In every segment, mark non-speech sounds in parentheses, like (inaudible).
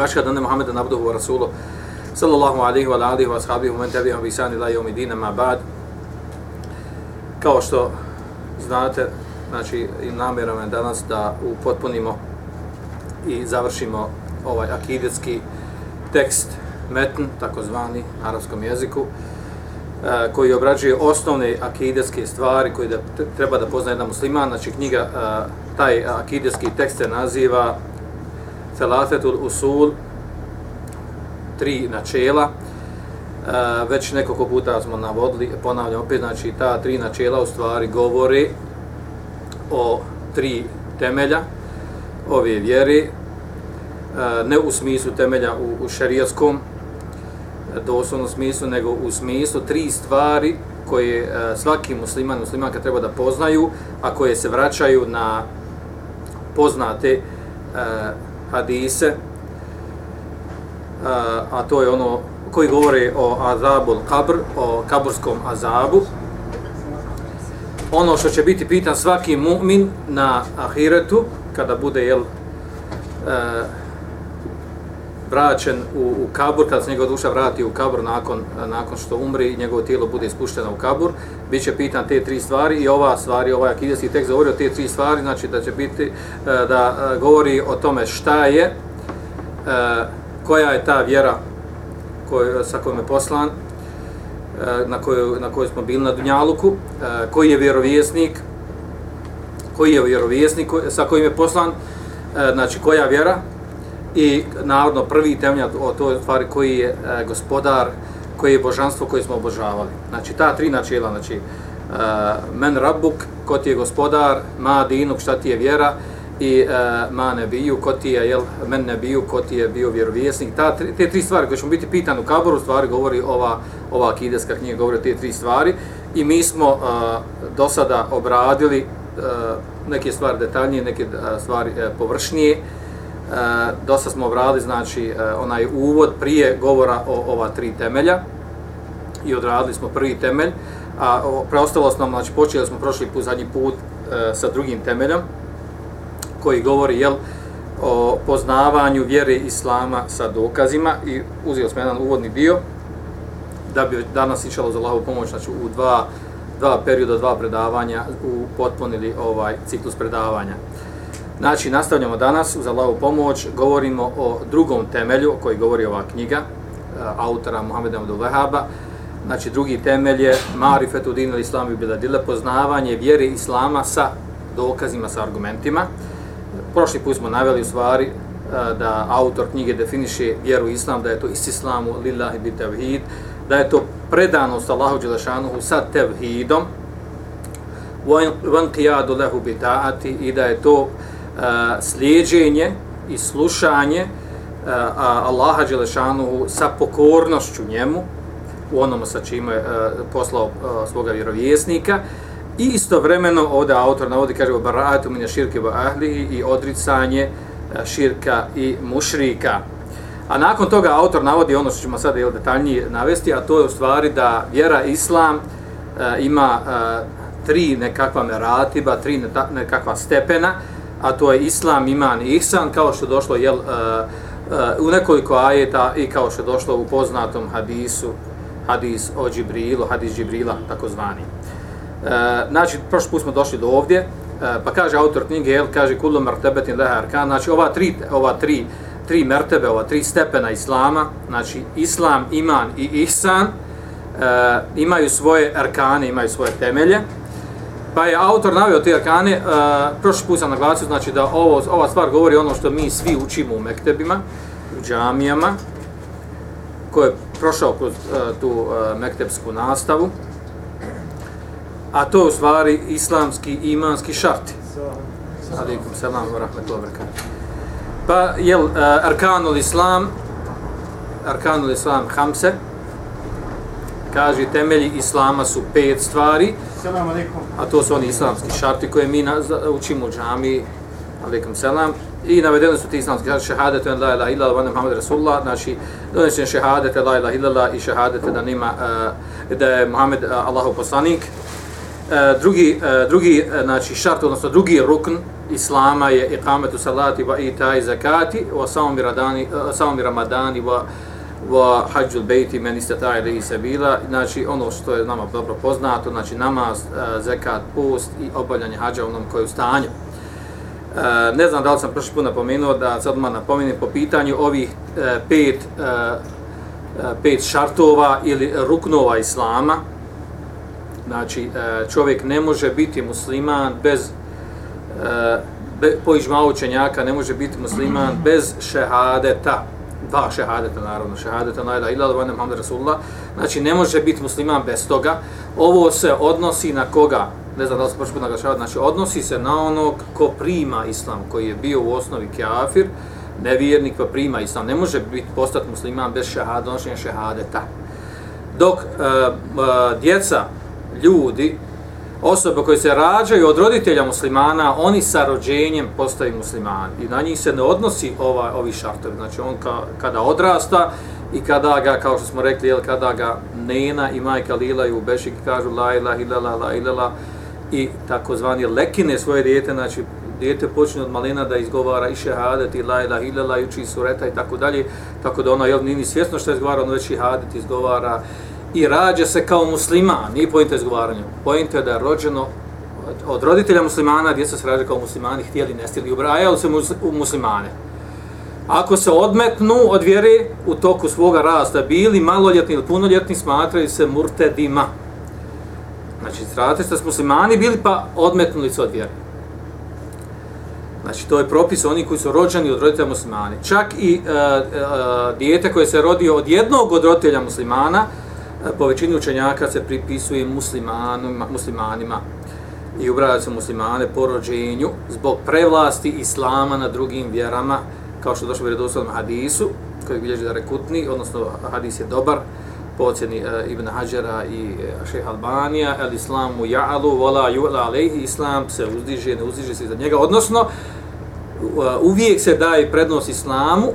vaša dana Muhammeda Nabduhu wa Rasulu sallallahu alaihi wa alihi wa sahabihi wa mentabihi wa bisani la yom idina ma bad. Kao što znate znači i namjerom je danas da upotpunimo i završimo ovaj akidetski tekst metn, takozvani na arabskom jeziku e, koji obrađuje osnovne akidetske stvari koje da, treba da pozna jedan musliman. Znači knjiga e, taj akidetski tekst se naziva Telatetul Usul, tri načela. E, već nekoliko puta smo navodili, ponavljam opet, znači ta tri načela u stvari govore o tri temelja ove vjere, e, ne u smislu temelja u, u šarijaskom, doslovnom smislu, nego u smislu tri stvari koje e, svaki musliman, muslimanka treba da poznaju, a koje se vraćaju na poznate e, hadise, a, a to je ono koji govori o azabul kabr, o kaburskom azabu. Ono što će biti pitan svaki mu'min na ahiretu, kada bude jel, e, vraćen u, u kabur, kada se njegova duša vrati u kabur nakon, nakon što umri i njegovo tijelo bude ispušteno u kabur, bit će pitan te tri stvari i ova stvari, ovaj akidijski tekst govori o te tri stvari, znači da će biti, e, da e, govori o tome šta je, e, koja je ta vjera koj, sa kojom je poslan, na kojoj, na kojoj smo bili na Dunjaluku, koji je vjerovjesnik, koji je vjerovjesnik sa kojim je poslan, znači koja vjera, i narodno prvi temelj o toj stvari koji je gospodar, koje je božanstvo koje smo obožavali. Znači ta tri načela, znači uh, men rabbuk, ko ti je gospodar, ma dinuk, šta ti je vjera i uh, ma nebiju, ko ti je, jel, men nebiju, ko ti je bio vjerovjesnik. Ta, tri, te tri stvari koje ćemo biti pitan u kaboru, stvari govori ova, ova akideska knjiga, govori te tri stvari i mi smo uh, do sada obradili uh, neke stvari detaljnije, neke uh, stvari uh, površnije, E, E, dosta smo obradili znači e, onaj uvod prije govora o ova tri temelja i odradili smo prvi temelj a preostalo smo znači počeli smo prošli put zadnji put e, sa drugim temeljom koji govori jel o poznavanju vjere islama sa dokazima i uzeo smo jedan uvodni dio da bi danas išalo za Allahovu pomoć znači u dva dva perioda dva predavanja u potpunili ovaj ciklus predavanja. Znači, nastavljamo danas uz Allahovu pomoć, govorimo o drugom temelju koji govori ova knjiga e, autora Muhammeda Abdul Wahaba. Znači, drugi temelj je Marifetu dinu islamu i biladile, poznavanje vjere islama sa dokazima, sa argumentima. Prošli put smo naveli u stvari e, da autor knjige definiše vjeru islam, da je to is islamu lillahi bi tevhid, da je to predanost Allahu Đelešanuhu sa tevhidom, van qiyadu lehu bi ta'ati i da je to slijedženje i slušanje a, Allaha Đelešanuhu sa pokornošću njemu u onom sa čime je poslao svoga vjerovjesnika i istovremeno ovdje autor navodi kaže baratu min širke wa ahli i odricanje širka i mušrika. A nakon toga autor navodi ono što ćemo sad jel, detaljnije navesti, a to je u stvari da vjera islam a, ima a, tri nekakva meratiba, tri nekakva stepena, a to je islam, iman i ihsan, kao što je došlo jel, uh, uh, u nekoliko ajeta i kao što je došlo u poznatom hadisu, hadis o Džibrilu, hadis Džibrila, takozvani. Uh, znači, prošli put smo došli do ovdje, uh, pa kaže autor knjige, jel, kaže kullu mertebetin leha arkan, znači ova tri, ova tri, tri mertebe, ova tri stepena islama, znači islam, iman i ihsan, uh, imaju svoje arkane, imaju svoje temelje, Pa je autor navio te arkane, uh, prošli put sam naglasio, znači da ovo, ova stvar govori ono što mi svi učimo u mektebima, u džamijama, ko je prošao kroz uh, tu uh, mektebsku nastavu, a to je u stvari islamski i imanski šarti. Alaikum selam wa rahmatullahi. Pa, jel, uh, arkanul islam, arkanul islam hamse, kaže temelji islama su pet stvari, Selam a to su oni islamski šarti koje mi učimo u džami, alaikum selam, i navedeno su ti islamski šarti, šehadet en la ilaha illallah, vana Muhammed Rasulullah, znači donesen šehadete la ilaha illallah i šehadete da nima, eh, da je Muhammed eh, Allahov poslanik. Eh, drugi, drugi znači šart, odnosno drugi rukn islama je iqametu salati va itai zakati wa sawmi radani uh, ramadani va wa hađul bejti men istata ili sabila. Znači ono što je nama dobro poznato znači namaz e, zekat, post i obavljanje hađa onom koji je u stanju. E, ne znam da li sam prošli put napomenuo da sad odmah napomenem po pitanju ovih e, pet pet šartova ili ruknova islama. Znači čovjek ne može biti musliman bez be, po ižma učenjaka ne može biti musliman bez šehadeta dva šehadeta naravno, šehadeta la ilaha illallah wa Muhammed Rasulullah, znači ne može biti musliman bez toga. Ovo se odnosi na koga? Ne znam da li se prošli naglašavati, znači odnosi se na onog ko prima islam, koji je bio u osnovi kafir, nevjernik pa prima islam. Ne može biti postati musliman bez šehadeta, donošenja šehadeta. Dok e, e, djeca, ljudi, osobe koje se rađaju od roditelja muslimana, oni sa rođenjem postaju muslimani. I na njih se ne odnosi ova, ovi šartovi. Znači on ka, kada odrasta i kada ga, kao što smo rekli, jel, kada ga nena i majka lilaju u bešik kažu la ilah ilala, la ilala i takozvani lekine svoje dijete, znači dijete počne od malena da izgovara i šehadet i la ilah ilala i uči sureta i tako dalje, tako da ona jel, nini svjesno što je izgovara, ono već šehadet izgovara i rađa se kao musliman, nije pojenta izgovaranja. Pojenta je da je rođeno od roditelja muslimana, djeca se rađa kao muslimani, htjeli, ne stili, ubrajali se u muslimane. Ako se odmetnu od vjere u toku svoga rasta, bili maloljetni ili punoljetni, smatraju se murtedima. Znači, strate što su muslimani, bili pa odmetnuli se od vjere. Znači, to je propis oni koji su rođeni od roditelja muslimani. Čak i uh, uh, dijete koje se rodio od jednog od roditelja muslimana, po većini učenjaka se pripisuje muslimanima, muslimanima i ubrajaju se muslimane po rođenju zbog prevlasti islama na drugim vjerama, kao što došlo u vjerodostavnom hadisu, koji bilježi da rekutni, odnosno hadis je dobar, po ocjeni e, Ibn Hajara i e, šeha Albanija, el islamu ja'alu, vola ju'la alejhi, islam se uzdiže, ne uzdiže se iza njega, odnosno e, uvijek se daje prednost islamu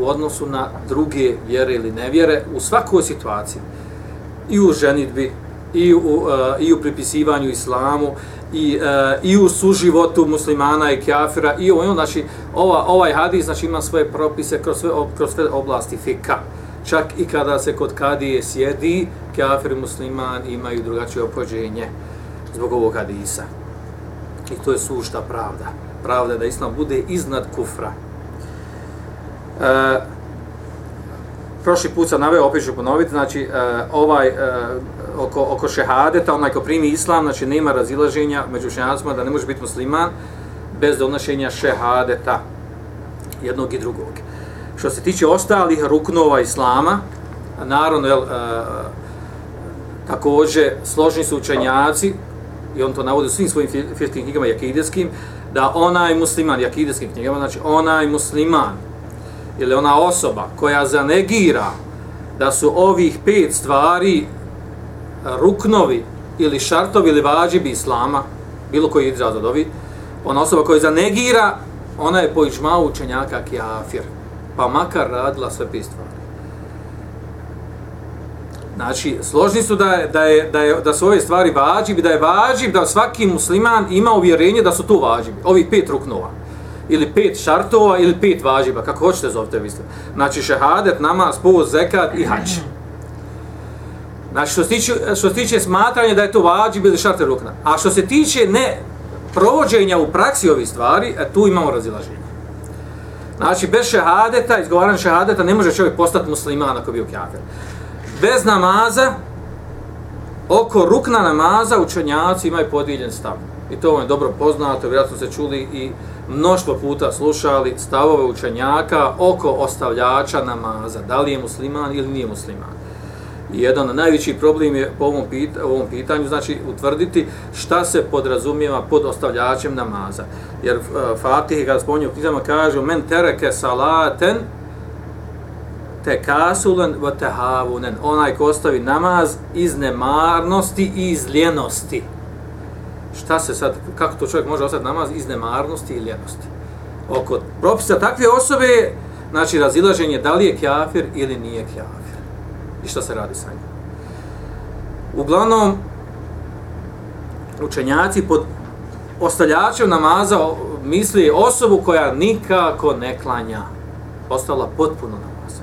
u odnosu na druge vjere ili nevjere u svakoj situaciji i u ženitbi, i u, uh, i u pripisivanju islamu, i, uh, i u suživotu muslimana i kafira, i u, znači, ova, ovaj hadis znači, ima svoje propise kroz sve, kroz sve oblasti fika. Čak i kada se kod kadije sjedi, kafir i musliman imaju drugačije opođenje zbog ovog hadisa. I to je sušta pravda. Pravda da islam bude iznad kufra. Uh, prošli put sam naveo, opet ću ponoviti, znači e, ovaj e, oko, oko šehadeta, onaj ko primi islam, znači nema razilaženja među učenjacima da ne može biti musliman bez donošenja šehadeta jednog i drugog. Što se tiče ostalih ruknova islama, naravno, jel, e, također, složni su učenjaci, i on to navodi u svim svojim firskim knjigama jakideskim, da onaj musliman, jakideskim knjigama, znači onaj musliman, ili ona osoba koja zanegira da su ovih pet stvari e, ruknovi ili šartovi ili vađibi islama, bilo koji izraz od ovih, ona osoba koja zanegira, ona je po ižma učenjaka kjafir, pa makar radila sve pet stvari. Znači, složni su da, je, da, je, da, je, da su ove stvari vađibi, da je vađib da svaki musliman ima uvjerenje da su to vađibi, ovih pet ruknova ili pet šartova ili pet važiba, kako hoćete zovite vi Znači šehadet, namaz, post, zekat i hač. Znači što se tiče, što se tiče smatranja da je to vađib ili šarte rukna. A što se tiče ne provođenja u praksi ovih stvari, e, tu imamo razilaženje. Znači bez šehadeta, izgovaranja šehadeta, ne može čovjek postati musliman ako bio kafir. kjafir. Bez namaza, oko rukna namaza učenjaci imaju podijeljen stav. I to vam je dobro poznato, vjerojatno ste čuli i mnoštvo puta slušali stavove učenjaka oko ostavljača namaza, da li je musliman ili nije musliman. I jedan najveći problem je po ovom, pit, ovom pitanju, znači utvrditi šta se podrazumijeva pod ostavljačem namaza. Jer uh, Fatih, kada spominje u knjizama, kaže men tereke salaten te kasulen v tehavunen, onaj ko ostavi namaz iz nemarnosti i iz ljenosti. Šta se sad, kako to čovjek može ostati namaz iz nemarnosti i ljenosti? Oko propisa takve osobe, znači razilaženje da li je kjafir ili nije kjafir. I šta se radi sa njim? Uglavnom, učenjaci pod ostavljačem namaza misli osobu koja nikako ne klanja. Ostala potpuno namaza.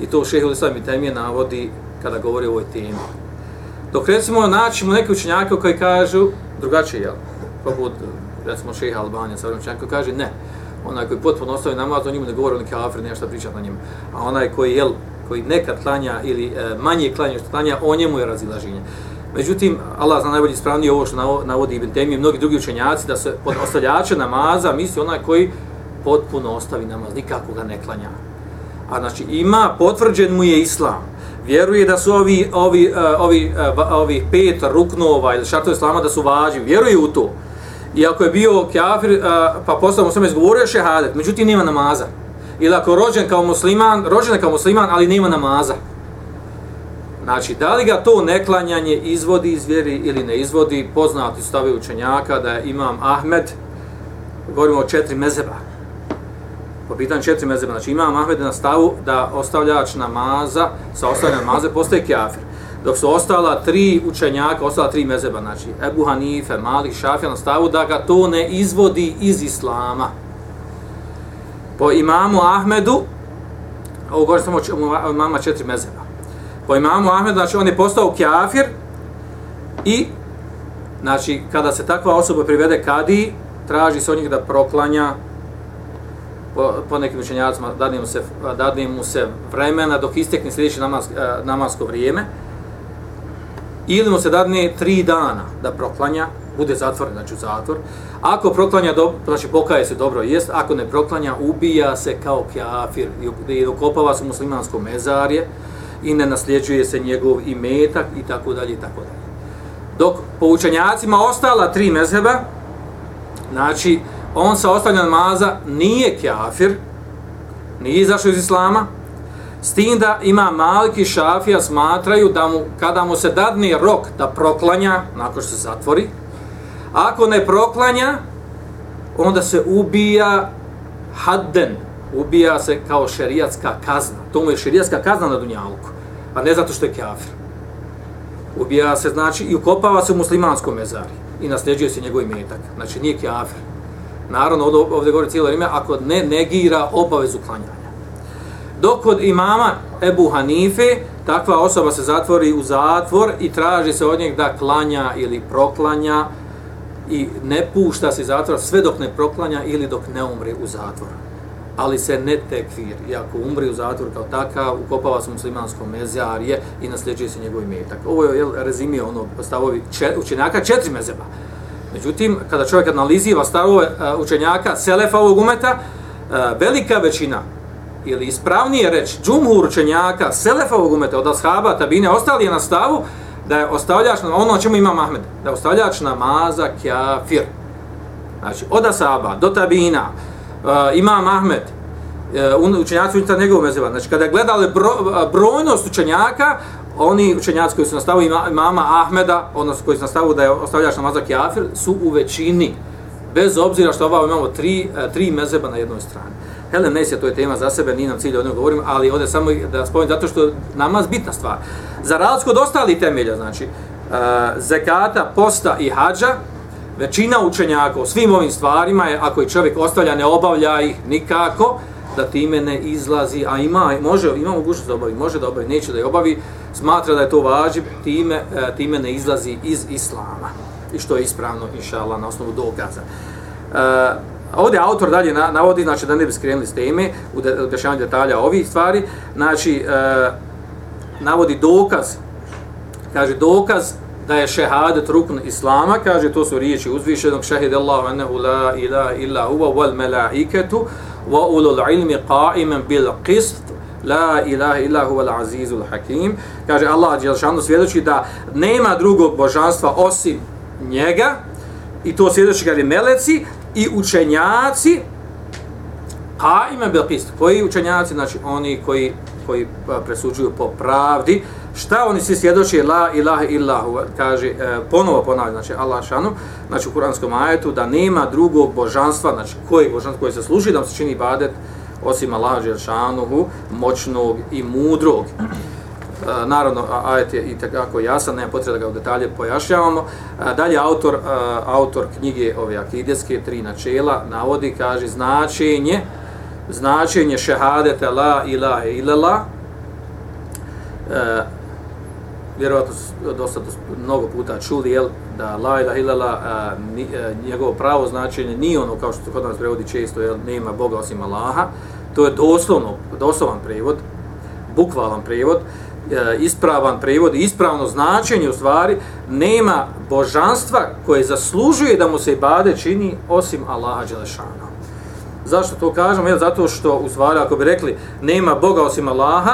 I to šehe Ulislam i Temije navodi kada govori o ovoj temi. Dok recimo naćemo neke učenjake koji kažu drugačije, jel? Poput, recimo šeha Albanija, sa učenjaka koji kaže ne. Onaj koji potpuno ostavi namaz, o njemu ne govori on neki afir, nešto priča na njemu. A onaj koji, jel, koji nekad klanja ili e, manje klanja što klanja, o njemu je razilaženje. Međutim, Allah zna najbolji ispravnije ovo što navodi Ibn Temi i mnogi drugi učenjaci, da se pod ostavljače namaza misli onaj koji potpuno ostavi namaz, nikako ga ne klanja. A znači ima, potvrđen mu je Islam. Vjeruje da su ovi, ovi, e, ovi, e, ovi pet ruknova ili šartove Islama da su vađi, Vjeruje u to. I ako je bio kafir, e, pa postao sam izgovorio šehadet, međutim nema namaza. Ili ako je rođen kao musliman, rođen je kao musliman, ali nema namaza. Znači, da li ga to neklanjanje izvodi iz vjeri ili ne izvodi, poznati stavi učenjaka da je imam Ahmed, govorimo o četiri mezeba. Po pitanju četiri mezeba, znači imam Ahmed na stavu da ostavljač namaza, sa ostavljanjem namaze, postaje kjafir. Dok su ostala tri učenjaka, ostala tri mezeba, znači Ebu Hanife, Malik, Šafija na stavu da ga to ne izvodi iz Islama. Po imamu Ahmedu, ovo govorim samo o imama četiri mezeba po imamu Ahmed, znači on je postao kjafir i znači kada se takva osoba privede kadi, traži se od njih da proklanja po, po nekim učenjacima, dadne mu, se, dadne mu se vremena dok istekne sljedeće namaz, e, namasko vrijeme ili mu se dadne tri dana da proklanja, bude zatvor, znači u zatvor. Ako proklanja, do, znači pokaje se dobro, jest, ako ne proklanja, ubija se kao kjafir i ukopava se muslimansko mezarje, i ne nasljeđuje se njegov imetak i tako dalje i tako dalje. Dok po učenjacima ostala tri mezheba, znači on sa ostavljanjem namaza nije kafir, nije izašao iz islama, s tim da ima Malik i Šafija smatraju da mu, kada mu se dadne rok da proklanja, nakon što se zatvori, ako ne proklanja, onda se ubija hadden, ubija se kao šerijatska kazna. To mu je šerijatska kazna na Dunjaluku, a ne zato što je kafir. Ubija se, znači, i ukopava se u muslimanskom mezari i nasljeđuje se njegov imetak. Znači, nije kafir. Naravno, ovdje govori cijelo vrijeme, ako ne negira obavezu klanjanja. Dok kod imama Ebu Hanife, takva osoba se zatvori u zatvor i traži se od njeg da klanja ili proklanja i ne pušta se zatvor sve dok ne proklanja ili dok ne umre u zatvoru ali se ne tekfir. I ako umri u zatvoru kao takav, ukopava se muslimansko mezarje i nasljeđuje se njegov imetak. Ovo je jel, rezimio ono stavovi čet, učenjaka četiri mezeba. Međutim, kada čovjek analizira stavove e, učenjaka Selefa ovog umeta, e, velika većina, ili ispravnije reći, džumhur učenjaka Selefa ovog umeta, od ashaba, tabine, ostali je na stavu da je ostavljač, ono o čemu ima Mahmed, da je ostavljač namaza kjafir. Znači, od ashaba do tabina, ima Imam Ahmed, učenjaci unutar njegovog mezeva, znači kada gledali bro, brojnost učenjaka, oni učenjaci koji su nastavili imama Ahmeda, odnosno koji su nastavili da je ostavljač namaza Jafir, su u većini, bez obzira što ovako imamo tri, e, tri mezeba na jednoj strani. Helen Nesija, to je tema za sebe, nije nam cilj o njoj govorim, ali ovdje samo da spomenu, zato što namaz bitna stvar. Za razliku od ostali temelja, znači, e, zekata, posta i hađa, većina učenjaka o svim ovim stvarima je, ako je čovjek ostavlja, ne obavlja ih nikako, da time ne izlazi, a ima, može, ima mogućnost da obavi, može da obavi, neće da je obavi, smatra da je to važib, time, e, time ne izlazi iz islama. I što je ispravno, inša Allah, na osnovu dokaza. Uh, ovdje autor dalje navodi, znači da ne bi skrenuli s teme, u objašnjavanju detalja ovih stvari, znači, uh, navodi dokaz, kaže dokaz da je šehadet rukn islama, kaže to su riječi uzvišenog šehid Allahu annahu la ilaha illa huwa wal malaikatu wa ulul ilmi qa'iman bil qist la ilaha illa huwa al azizul hakim kaže Allah Đelšanu svjedoči da nema drugog božanstva osim njega i to svjedoči kaže meleci i učenjaci qa'iman bil qist koji učenjaci znači oni koji koji presuđuju po pravdi. Šta oni svi svjedoče? La ilaha illahu, kaže, e, ponovo ponavlja, znači Allah šanu, znači u kuranskom ajetu, da nema drugog božanstva, znači koji božanstvo koji se služi da mu se čini ibadet, osim Allaha šanuhu, moćnog i mudrog. E, naravno, ajet je i tako jasan, nema potrebe da ga u detalje pojašnjavamo. E, dalje, autor, e, autor knjige ove akideske, tri načela, navodi, kaže, značenje, značenje šehadete la ilaha illallah, e, vjerovatno dosta mnogo puta čuli, jel, da la ilaha illallah, e, njegovo pravo značenje nije ono kao što kod nas prevodi često, jel, nema Boga osim Allaha, to je doslovno, doslovan prevod, bukvalan prevod, E, ispravan prevod ispravno značenje u stvari nema božanstva koje zaslužuje da mu se ibade čini osim Allaha Đelešana. Zašto to kažemo? Jel, zato što u stvari ako bi rekli nema Boga osim Allaha,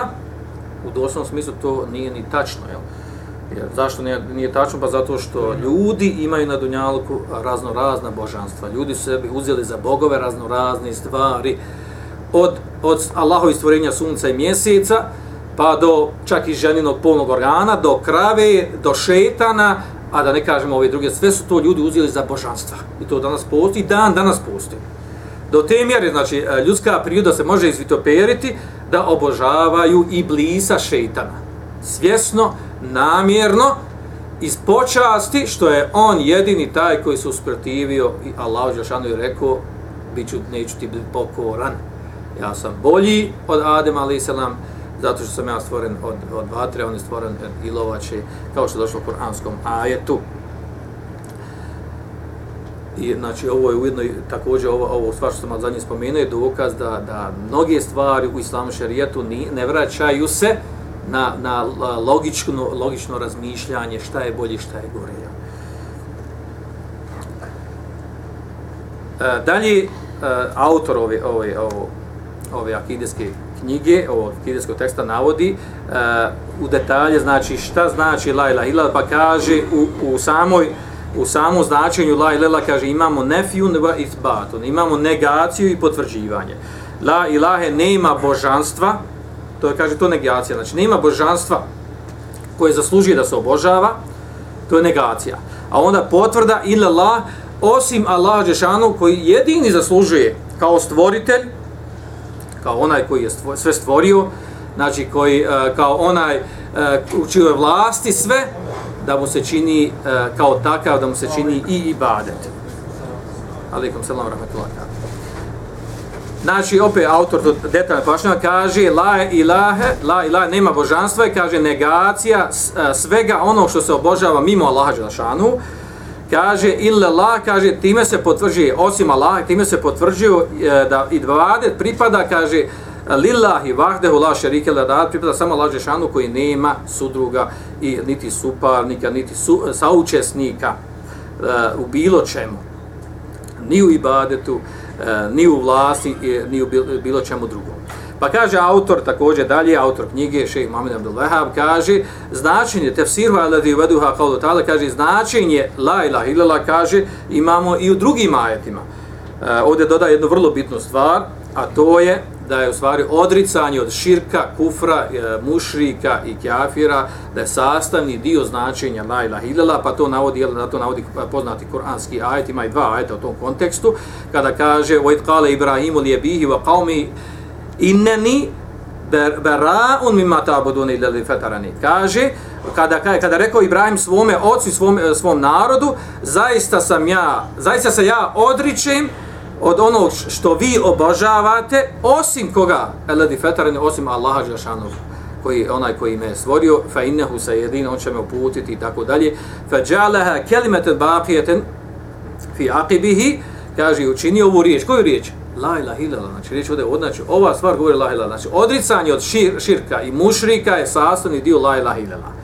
u doslovnom smislu to nije ni tačno. Jel? Jer, zašto nije, nije tačno? Pa zato što ljudi imaju na Dunjalku razno razna božanstva. Ljudi su sebi uzeli za bogove razno razne stvari od, od Allahovi stvorenja sunca i mjeseca, pa do čak i ženinog polnog organa, do krave, do šetana, a da ne kažemo ove druge, sve su to ljudi uzeli za božanstva. I to danas postoji, dan danas postoji. Do te mjere, znači, e, ljudska priroda se može izvitoperiti da obožavaju i blisa šeitana. Svjesno, namjerno, iz počasti, što je on jedini taj koji se usprotivio i Allah Đašanu je rekao, biću, neću ti biti pokoran. Ja sam bolji od Adem, ali zato što sam ja stvoren od, od vatre, on je stvoren od ilovače, kao što je došlo u Koranskom ajetu. I znači ovo je ujedno također ovo ovo stvar što sam zadnje spomenuo je dokaz da da mnoge stvari u islamu šerijetu ni, ne vraćaju se na, na logično logično razmišljanje šta je bolje šta je gore. E, dalje e, autor ove ove ove, ove akideske knjige, ovog akideskog teksta navodi e, u detalje, znači šta znači la ilaha illa, pa kaže u, u samoj u samom značenju la ilaha kaže imamo nefijun va isbatun, imamo negaciju i potvrđivanje. La ilahe nema božanstva, to je kaže to negacija, znači nema božanstva koje zaslužuje da se obožava, to je negacija. A onda potvrda ila la osim Allah Đešanu koji jedini zaslužuje kao stvoritelj, kao onaj koji je sve stvorio, znači koji uh, kao onaj uh, u čijoj vlasti sve, da mu se čini e, kao takav, da mu se čini i ibadet. Alikum selam rahmetullah. Znači, opet autor detaljno pašnjava kaže la ilahe, la ilahe, nema božanstva i kaže negacija e, svega ono što se obožava mimo Allaha Đelšanu, kaže illa la kaže time se potvrđuje osim Allah time se potvrđuje e, da i dvadet pripada kaže lillahi vahdehu la šerike la da pripada samo Allah Žešanu koji nema sudruga i niti suparnika niti su, saučesnika uh, u bilo čemu ni u ibadetu uh, ni u vlasti eh, ni u bilo čemu drugom Pa kaže autor, također dalje, autor knjige, šejh Muhammed Abdul Wahab, kaže značenje tefsiru aladi uveduha kao ta'ala, kaže značenje la ilaha illallah, kaže imamo i u drugim ajetima. E, ovdje dodaje jednu vrlo bitnu stvar, a to je da je u stvari odricanje od širka, kufra, e, mušrika i kjafira, da je sastavni dio značenja la ilaha illallah, pa to navodi, jel, da to navodi poznati kuranski ajet, ima i dva ajeta u tom kontekstu, kada kaže وَيْتْ قَالَ إِبْرَاهِيمُ لِيَبِيهِ وَقَوْمِ inneni beraun mimma ta'budun illa li fatarani kaže kada kada rekao Ibrahim svome ocu svom svom narodu zaista sam ja zaista se ja odričem od onog što vi obožavate osim koga? Eladi fatarani osim Allaha džeshanu koji onaj koji me stvorio fa innahu sayidin on će me uputiti i tako dalje. Fa ja'alaha kalimatan baqiyatan fi aqibihi kaže učini ovu riječ. Koju riječ? La ilaha illallah, znači riječ ovdje odnači, ova stvar govori la ilaha znači odricanje od šir, širka i mušrika je sastavni dio la ilaha illallah.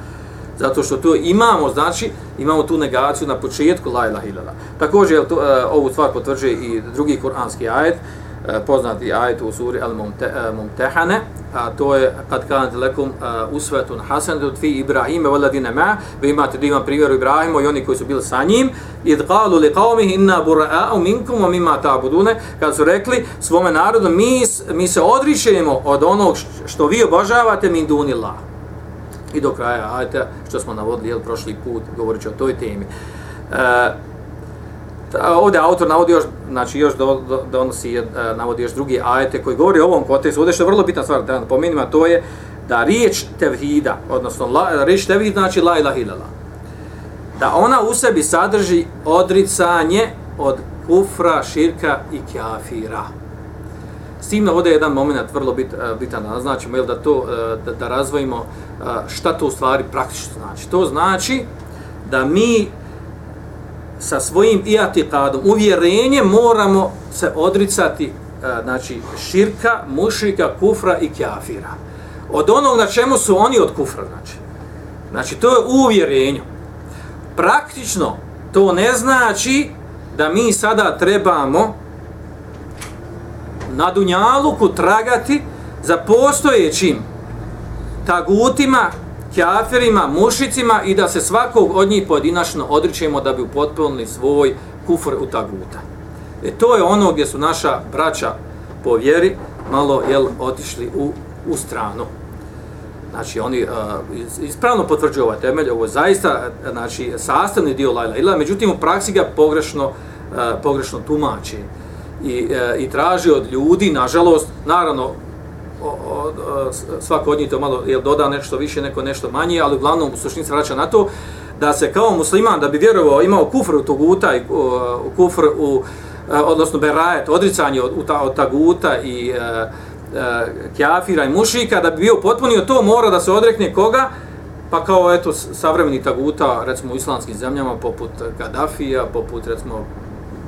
Zato što to imamo, znači imamo tu negaciju na početku la ilaha illallah. Također to, e, ovu stvar potvrđuje i drugi kuranski ajet, e, poznati ajet u suri Al-Mumtehane, e, a to je kad kanat lekum uh, usvetun hasanatun fi Ibrahime valadine ma, vi imate divan primjer Ibrahima i oni koji su bili sa njim, id qalu li qawmihi inna bura'a'u minkum wa mimma ta'budune, kad su rekli svome narodu, mi, mi se odričemo od onog što vi obožavate min dunillah. I do kraja ajte što smo navodili jel, prošli put govoreći o toj temi. Uh, ovdje autor navodi još, znači još do, do, donosi, e, navodi još drugi ajete koji govori o ovom kontekstu. Ovdje što je vrlo bitna stvar da napomenim, to je da riječ tevhida, odnosno la, riječ tevhid znači la ilaha ilala, da ona u sebi sadrži odricanje od kufra, širka i kafira. S tim navode jedan moment vrlo bit, e, bitan da naznačimo, jel, da, to, e, da, da razvojimo e, šta to u stvari praktično znači. To znači da mi sa svojim iatikadom, uvjerenjem moramo se odricati znači širka, mušrika, kufra i kafira. Od onog na čemu su oni od kufra, znači. Znači, to je uvjerenje. Praktično, to ne znači da mi sada trebamo na Dunjaluku tragati za postojećim tagutima kjafirima, mušicima i da se svakog od njih pojedinačno odričemo da bi upotpunili svoj kufr u taguta. E to je ono gdje su naša braća po vjeri malo jel, otišli u, u stranu. Znači, oni uh, ispravno potvrđuju ovaj temelj, ovo je zaista znači, sastavni dio Lajla Ila, međutim u praksi ga pogrešno, uh, pogrešno tumači i, e, i traži od ljudi, nažalost, naravno, o, o, svako od njih to malo je doda nešto više, neko nešto manje, ali uglavnom u suštini se vraća na to da se kao musliman, da bi vjerovao, imao kufr u toguta, i, u, kufr u, e, odnosno berajet, odricanje od, od taguta i e, e, kjafira i mušika, da bi bio potpunio to, mora da se odrekne koga, pa kao eto savremeni taguta, recimo u islamskim zemljama, poput Gaddafija, poput recimo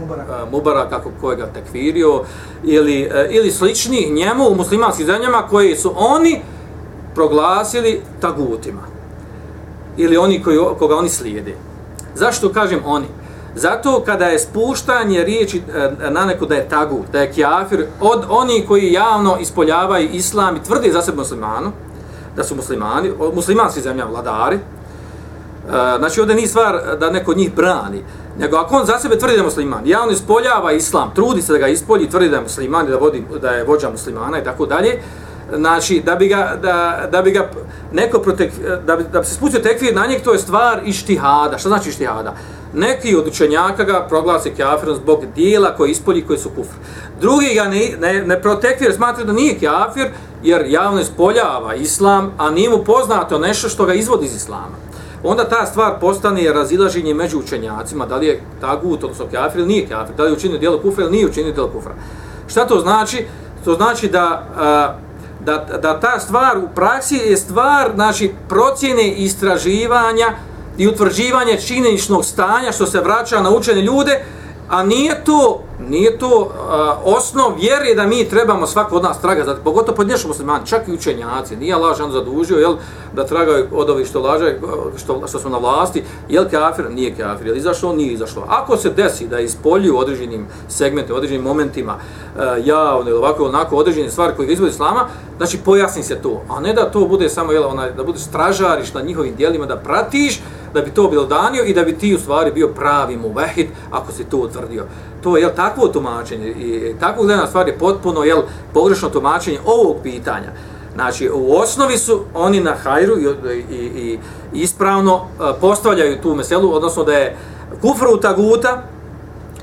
Eh, Mubarak, kako kojega tekfirio, ili, eh, ili slični njemu u muslimanskim zemljama koji su oni proglasili tagutima. Ili oni koji, koga oni slijede. Zašto kažem oni? Zato kada je spuštanje riječi eh, na neko da je tagut, da je kjafir, od oni koji javno ispoljavaju islam i tvrde za sebe muslimanu, da su muslimani, muslimanski zemlja vladari, E, znači ovdje nije stvar da neko njih brani, Nego ako on za sebe tvrdi da je musliman, ja on ispoljava islam, trudi se da ga ispolji, tvrdi da je musliman da, vodi, da je vođa muslimana i tako dalje, znači da bi ga, da, da bi ga neko protek, da bi, da bi se spustio tekvir na njeg, to je stvar ištihada. Šta znači ištihada? Neki od učenjaka ga proglase kafirom zbog dijela koje ispolji koji su kufr. Drugi ga ne, ne, ne protekvir, smatra da nije kafir jer javno ispoljava islam, a nije mu poznato nešto što ga izvodi iz islama onda ta stvar postane razilaženje među učenjacima, da li je tagut, odnosno kafir ili nije kafir, da li je učinio dijelo kufra ili nije učinio dijelo kufra. Šta to znači? To znači da, da, da ta stvar u praksi je stvar znači, procjene istraživanja i utvrđivanja činjeničnog stanja što se vraća na učene ljude, a nije to nije to a, osnov vjere da mi trebamo svako od nas traga, zato, pogotovo podnješo muslimani, čak i učenjaci, nije lažan zadužio, jel, da tragaju od ovih što laže, što, što su na vlasti, jel kafir, nije kafir, jel izašlo, nije izašlo. Ako se desi da ispolju određenim segmentima, određenim momentima, uh, javno ili ovako, onako, određene stvari koje izvodi islama, znači pojasni se to, a ne da to bude samo, jel, onaj, da bude stražariš na njihovim dijelima, da pratiš, da bi to bilo danio i da bi ti u stvari bio pravi muvehid ako si to utvrdio. To je takvo tumačenje i takvo gledanje stvar je potpuno jel, pogrešno tumačenje ovog pitanja. Znači, u osnovi su oni na hajru i, i, i ispravno e, postavljaju tu meselu, odnosno da je kufru taguta,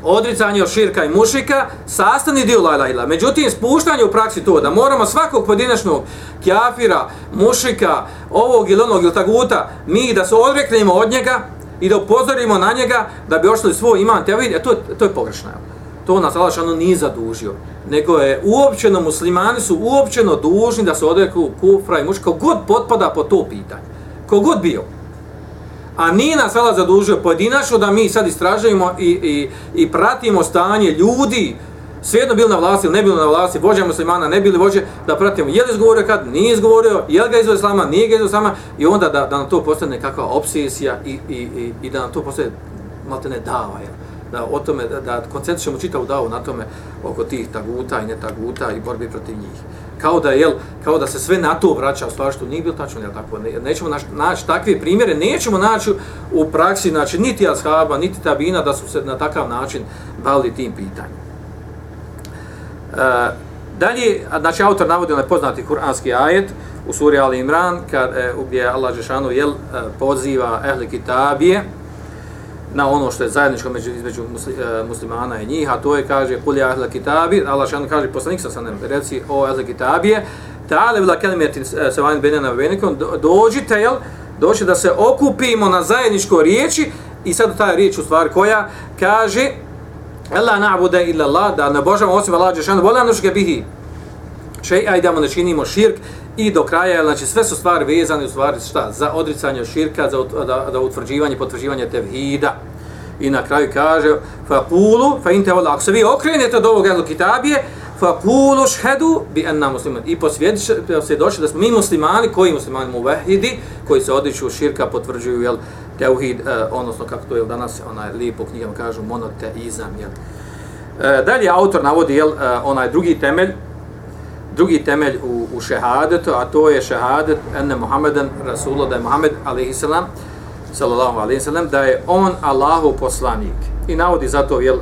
odricanje od širka i mušika, sastavni dio la ilaha. Međutim, spuštanje u praksi to da moramo svakog pojedinačnog kjafira, mušika, ovog ili onog ili taguta, mi da se odreknemo od njega i da upozorimo na njega da bi ošli svoj iman te vidi, to, e, to je pogrešno. To nas Allah šano nije zadužio. Nego je uopćeno, muslimani su uopćeno dužni da se odreku kufra i mušika, god potpada po to pitanje. Kogod bio a nije nas Allah zadužio pojedinačno da mi sad istražujemo i, i, i pratimo stanje ljudi, svejedno bili na vlasti ili ne bili na vlasti, vođa muslimana, ne bili vođe, da pratimo je li izgovorio kad, nije izgovorio, je li ga izvodio islama, nije ga izvodio islama, i onda da, da nam to postane nekakva obsesija i, i, i, i da nam to postane, malte ne dava, jel? da o tome, da, da koncentrišemo čitavu davu na tome oko tih taguta i ne taguta i borbi protiv njih. Kao da, jel, kao da se sve na to vraća, u stvari što nije bilo tačno, jel tako, ne, nećemo naći, naći takve primjere, nećemo naći u praksi, znači, niti ashaba, niti tabina da su se na takav način bavili tim pitanjem. E, dalje, znači, autor navodi onaj poznati kuranski ajet u suri Ali Imran, kad, e, gdje Allah Žešanu jel, e, poziva ehli kitabije, na ono što je zajedničko među, između e, muslimana i njih, a to je, kaže, kulja ehli kitabi, Allah Žešanu kaže, poslanik sa sanem, reci o ehli kitabije, ta'ale vila kelimetin se vanim benena venikom, dođite, jel, dođite da se okupimo na zajedničko riječi, i sad ta riječ u stvari koja kaže, Ela na'bude illa Allah, da ne božamo osim Allah Đešanu, vola nuške bihi, šej, aj da mu ne činimo širk, i do kraja, znači sve su stvari vezane u stvari šta, za odricanje širka, za da, da utvrđivanje, potvrđivanje tevhida. I na kraju kaže, fa kulu, fa inte vola, ako se vi okrenete od ovog jednog kitabije, fa kulu šhedu bi enna musliman. I posvjedoči da smo mi muslimani, koji muslimani mu vehidi, koji se odriču širka, potvrđuju jel, teuhid, e, odnosno kako to je danas, onaj lijepo knjigama kažu, monoteizam. Jel. E, dalje autor navodi jel, e, onaj drugi temelj, drugi temelj u, u šehadetu, a to je šehadet ene Muhammeden Rasulullah, da je Muhammed alaihissalam, sallallahu alaihissalam, da je on Allahov poslanik. I navodi zato jel,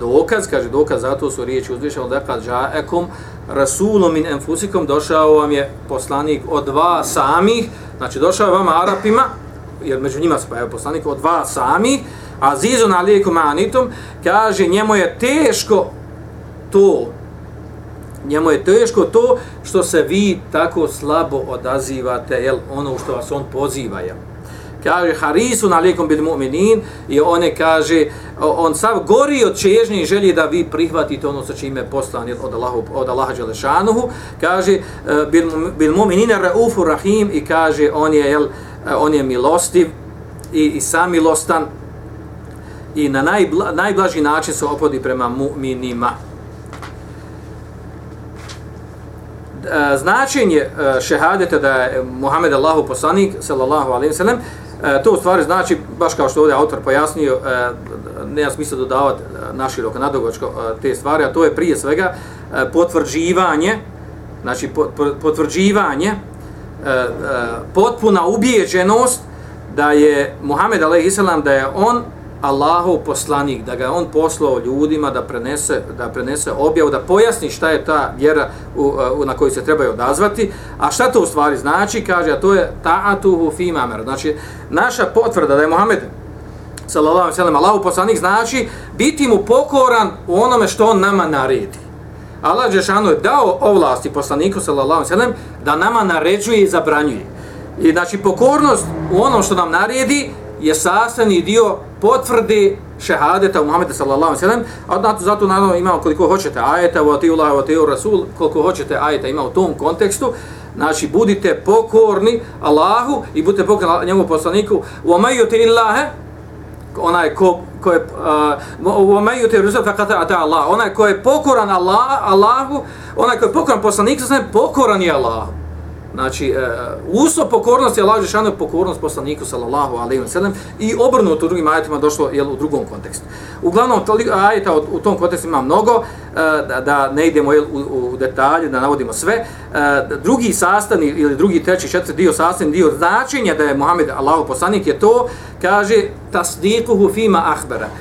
dokaz, kaže dokaz, zato su riječi uzvišeno da kad žaekum Rasulom in enfusikom došao vam je poslanik od dva samih, znači došao je vama Arapima, jer među njima se pojavio poslanik od dva sami, a zizun alijekum anitum, kaže njemu je teško to njemu je teško to što se vi tako slabo odazivate, jel, ono što vas on poziva, jel. Kaže, harisu na lijekom bil mu'minin, i one kaže, on sav gori od čežnje i želje da vi prihvatite ono sa čime je poslan jel, od, Allahu, od Allaha Đelešanuhu, kaže, bil, bil mu'minin raufu rahim, i kaže, on je, jel, uh, E, on je milostiv i, i sam milostan, i na najbla, najblaži način se opodi prema mu'minima. E, značenje e, šehadeta da je Muhammed Allahu poslanik sallallahu alejhi ve sellem to u stvari znači baš kao što ovdje autor pojasnio nema smisla dodavati naširoko nadogočko te stvari a to je prije svega potvrđivanje znači potvrđivanje E, e, potpuna ubijeđenost da je Muhammed a.s. da je on Allahov poslanik, da ga on poslao ljudima da prenese, da prenese objavu, da pojasni šta je ta vjera u, e, u, na koju se trebaju odazvati, a šta to u stvari znači, kaže, a to je ta'atuhu fi mamer. Znači, naša potvrda da je Muhammed sallallahu alejhi ve sellem Allahov poslanik znači biti mu pokoran u onome što on nama naredi. Allah Žešanu je dao ovlasti poslaniku sallallahu alejhi ve sellem da nama naređuje i zabranjuje. I znači pokornost u onom što nam naredi je sastavni dio potvrdi šehadeta u Muhammedu sallallahu sallam, a zato, zato naravno imamo koliko hoćete ajeta, vati tiu vati wa Rasul, koliko hoćete ajeta ima u tom kontekstu, znači budite pokorni Allahu i budite pokorni njemu poslaniku, wa maju illaha onaj ko, ko je, wa maju te Rasul, fa ata Allah, onaj ko je pokoran Allah, Allahu, onaj ko je pokoran poslaniku, pokoran je Allahu. Znači, e, uh, uslov pokornosti je Allah Žešanu pokornost poslaniku, sallallahu alaihi wa sallam, i obrnuto u drugim ajetima došlo jel, u drugom kontekstu. Uglavnom, ajeta u, u tom kontekstu ima mnogo, e, da, da ne idemo jel, u, u detalje, da navodimo sve. E, drugi sastavni, ili drugi, treći, četvrti dio sastavni dio značenja da je Muhammed Allahu poslanik je to, kaže, tasdikuhu fima ahbara. E,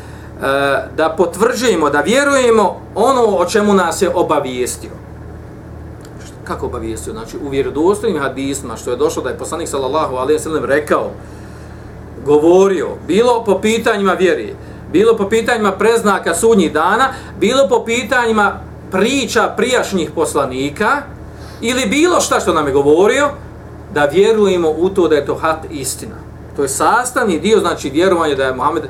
da potvrđujemo, da vjerujemo ono o čemu nas je obavijestio kako obavijestio? Znači, u vjerodostojnim hadisma, što je došlo da je poslanik sallallahu alaihi wa sallam rekao, govorio, bilo po pitanjima vjeri, bilo po pitanjima preznaka sudnjih dana, bilo po pitanjima priča prijašnjih poslanika, ili bilo šta što nam je govorio, da vjerujemo u to da je to hat istina. To je sastavni dio, znači vjerovanje da je Muhammed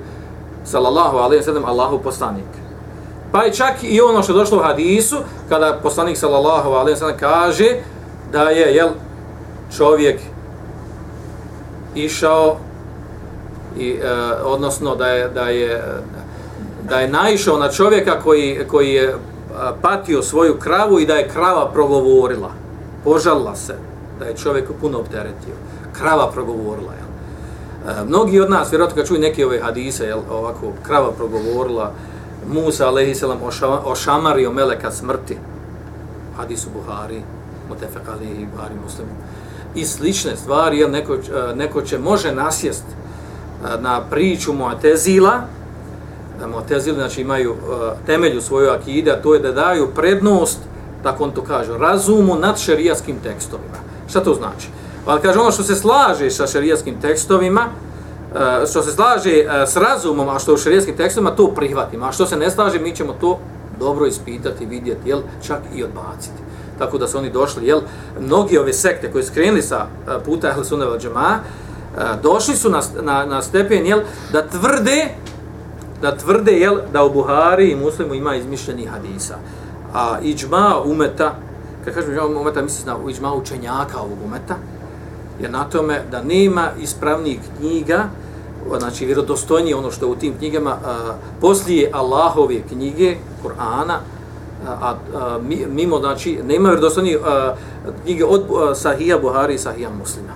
sallallahu alaihi wa sallam Allahu poslanik. Pa je čak i ono što je došlo u hadisu, kada poslanik sallallahu alaihi wa sallam kaže da je jel, čovjek išao i e, odnosno da je da je da je naišao na čovjeka koji koji je e, patio svoju kravu i da je krava progovorila. Požalila se da je čovjek puno opteretio. Krava progovorila, jel? E, mnogi od nas, vjerojatno kad čuju neke ove hadise, jel, ovako krava progovorila, Musa, a.s. ošamario meleka smrti, Hadis u Buhari, Mutefek alihi, Buhari muslimu, i slične stvari, jer neko, eh, neko će može nasjest eh, na priču Mu'tezila, Mu'tezili znači imaju eh, temelj u akida, to je da daju prednost, tako on to kaže, razumu nad šerijaskim tekstovima. Šta to znači? Ali kaže ono što se slaže sa šerijaskim tekstovima, Eh, što se slaže eh, s razumom, a što u šerijaskim tekstovima, to prihvatimo. A što se ne slaže, mi ćemo to dobro ispitati, vidjeti, jel, čak i odbaciti. Tako da su oni došli, jel, mnogi ove sekte koji su krenuli sa eh, puta Ahle Sunneva Džema, došli su na, na, na stepen, jel, da tvrde, da tvrde, jel, da u Buhari i muslimu ima izmišljeni hadisa. A iđma umeta, kad kažem iđma umeta, misli na iđma učenjaka ovog umeta, je na tome da nema ispravnih knjiga, znači vjerodostojnije ono što je u tim knjigama, a, poslije Allahove knjige, Kur'ana, a, a, mimo, znači, nema vjerodostojnije knjige od a, Sahija Buhari i Sahija Muslima.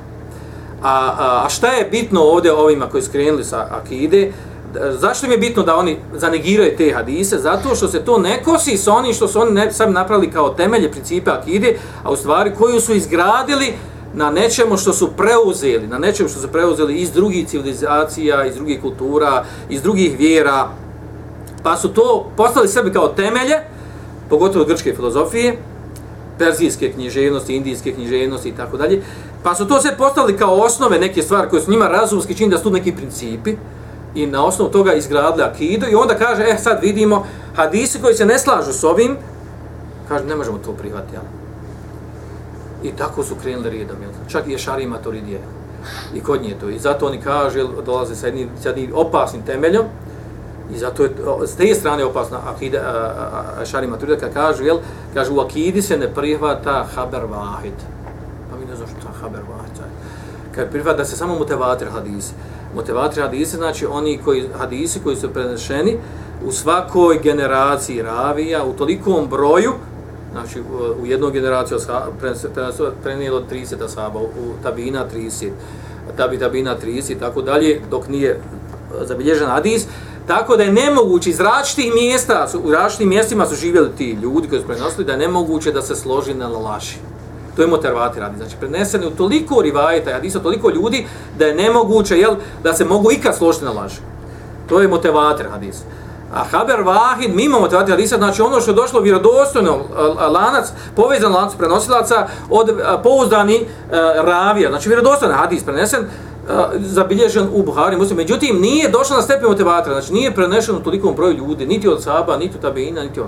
A, a, a šta je bitno ovdje ovima koji skrenuli sa akide, zašto mi je bitno da oni zanegiraju te hadise? Zato što se to ne kosi sa onim što su oni ne, sam napravili kao temelje, principe akide, a u stvari koju su izgradili na nečemu što su preuzeli, na nečemu što su preuzeli iz drugih civilizacija, iz drugih kultura, iz drugih vjera, pa su to postali sebi kao temelje, pogotovo grčke filozofije, perzijske književnosti, indijske književnosti i tako dalje, pa su to sve postavili kao osnove neke stvari koje su njima razumski čini da su neki principi i na osnovu toga izgradili akidu i onda kaže, eh sad vidimo hadisi koji se ne slažu s ovim, kaže ne možemo to prihvatiti, ali I tako su krenuli redom, jel? čak i ješari ima to ridije. I kod nje to. I zato oni kažu, jel, dolaze sa jednim, sa jednim opasnim temeljom, i zato je s te strane opasna akida, ješari maturida kad kažu, jel, kažu, u akidi se ne prihvata haber vahid. Pa mi ne znam što je haber vahid. Kad prihvata da se samo motivator hadisi. Motivatir hadisi znači oni koji, hadisi koji su prenešeni u svakoj generaciji ravija, u tolikom broju, znači u jednu generaciju prenijelo 30 ashaba, u tabina 30, tabi tabina 30 i tako dalje, dok nije e, zabilježen hadis, tako da je nemoguće iz različitih mjesta, u različitim mjestima su živjeli ti ljudi koji su prenosili, da je nemoguće da se složi na laši. To je motervati radi. Znači, preneseni u toliko rivajeta, hadisa, toliko ljudi, da je nemoguće, jel, da se mogu ikad složiti na laži. To je motivator hadisa. A haber vahid, imamo motivati hadisa, znači ono što je došlo vjerodostojno lanac, povezan lanac prenosilaca od pouzdani ravija, znači vjerodostojno hadis prenesen, zabilježen u Buhari, muslim. Međutim, nije došao na stepen motivatora, znači nije prenešen u tolikom broju ljudi, niti od Saba, niti od Tabeina, niti od...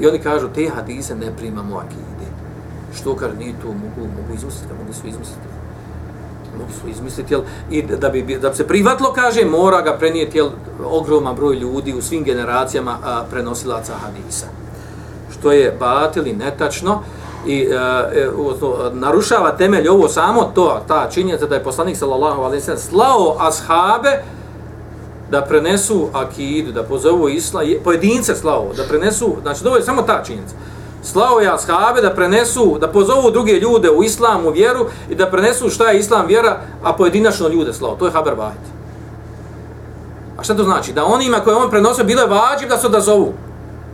I oni kažu, te hadise ne primamo akide. Što kar nije to, mogu, mogu izmisliti, mogu su izmisliti mogu su izmisliti, jel, i da bi, da bi se privatlo, kaže, mora ga prenijeti, jel, ogroman broj ljudi u svim generacijama a, prenosilaca hadisa. Što je batil i netačno, i a, e, e narušava temelj ovo samo to, ta činjenica da je poslanik sallallahu alaihi sallam slao ashabe da prenesu akidu, da pozovu isla, pojedince slao, da prenesu, znači dovoljno samo ta činjenica slao je ashabe da prenesu, da pozovu druge ljude u islam, u vjeru i da prenesu šta je islam vjera, a pojedinačno ljude slao. To je haber vahid. A šta to znači? Da onima koje on prenosio bilo je vađiv da se odazovu.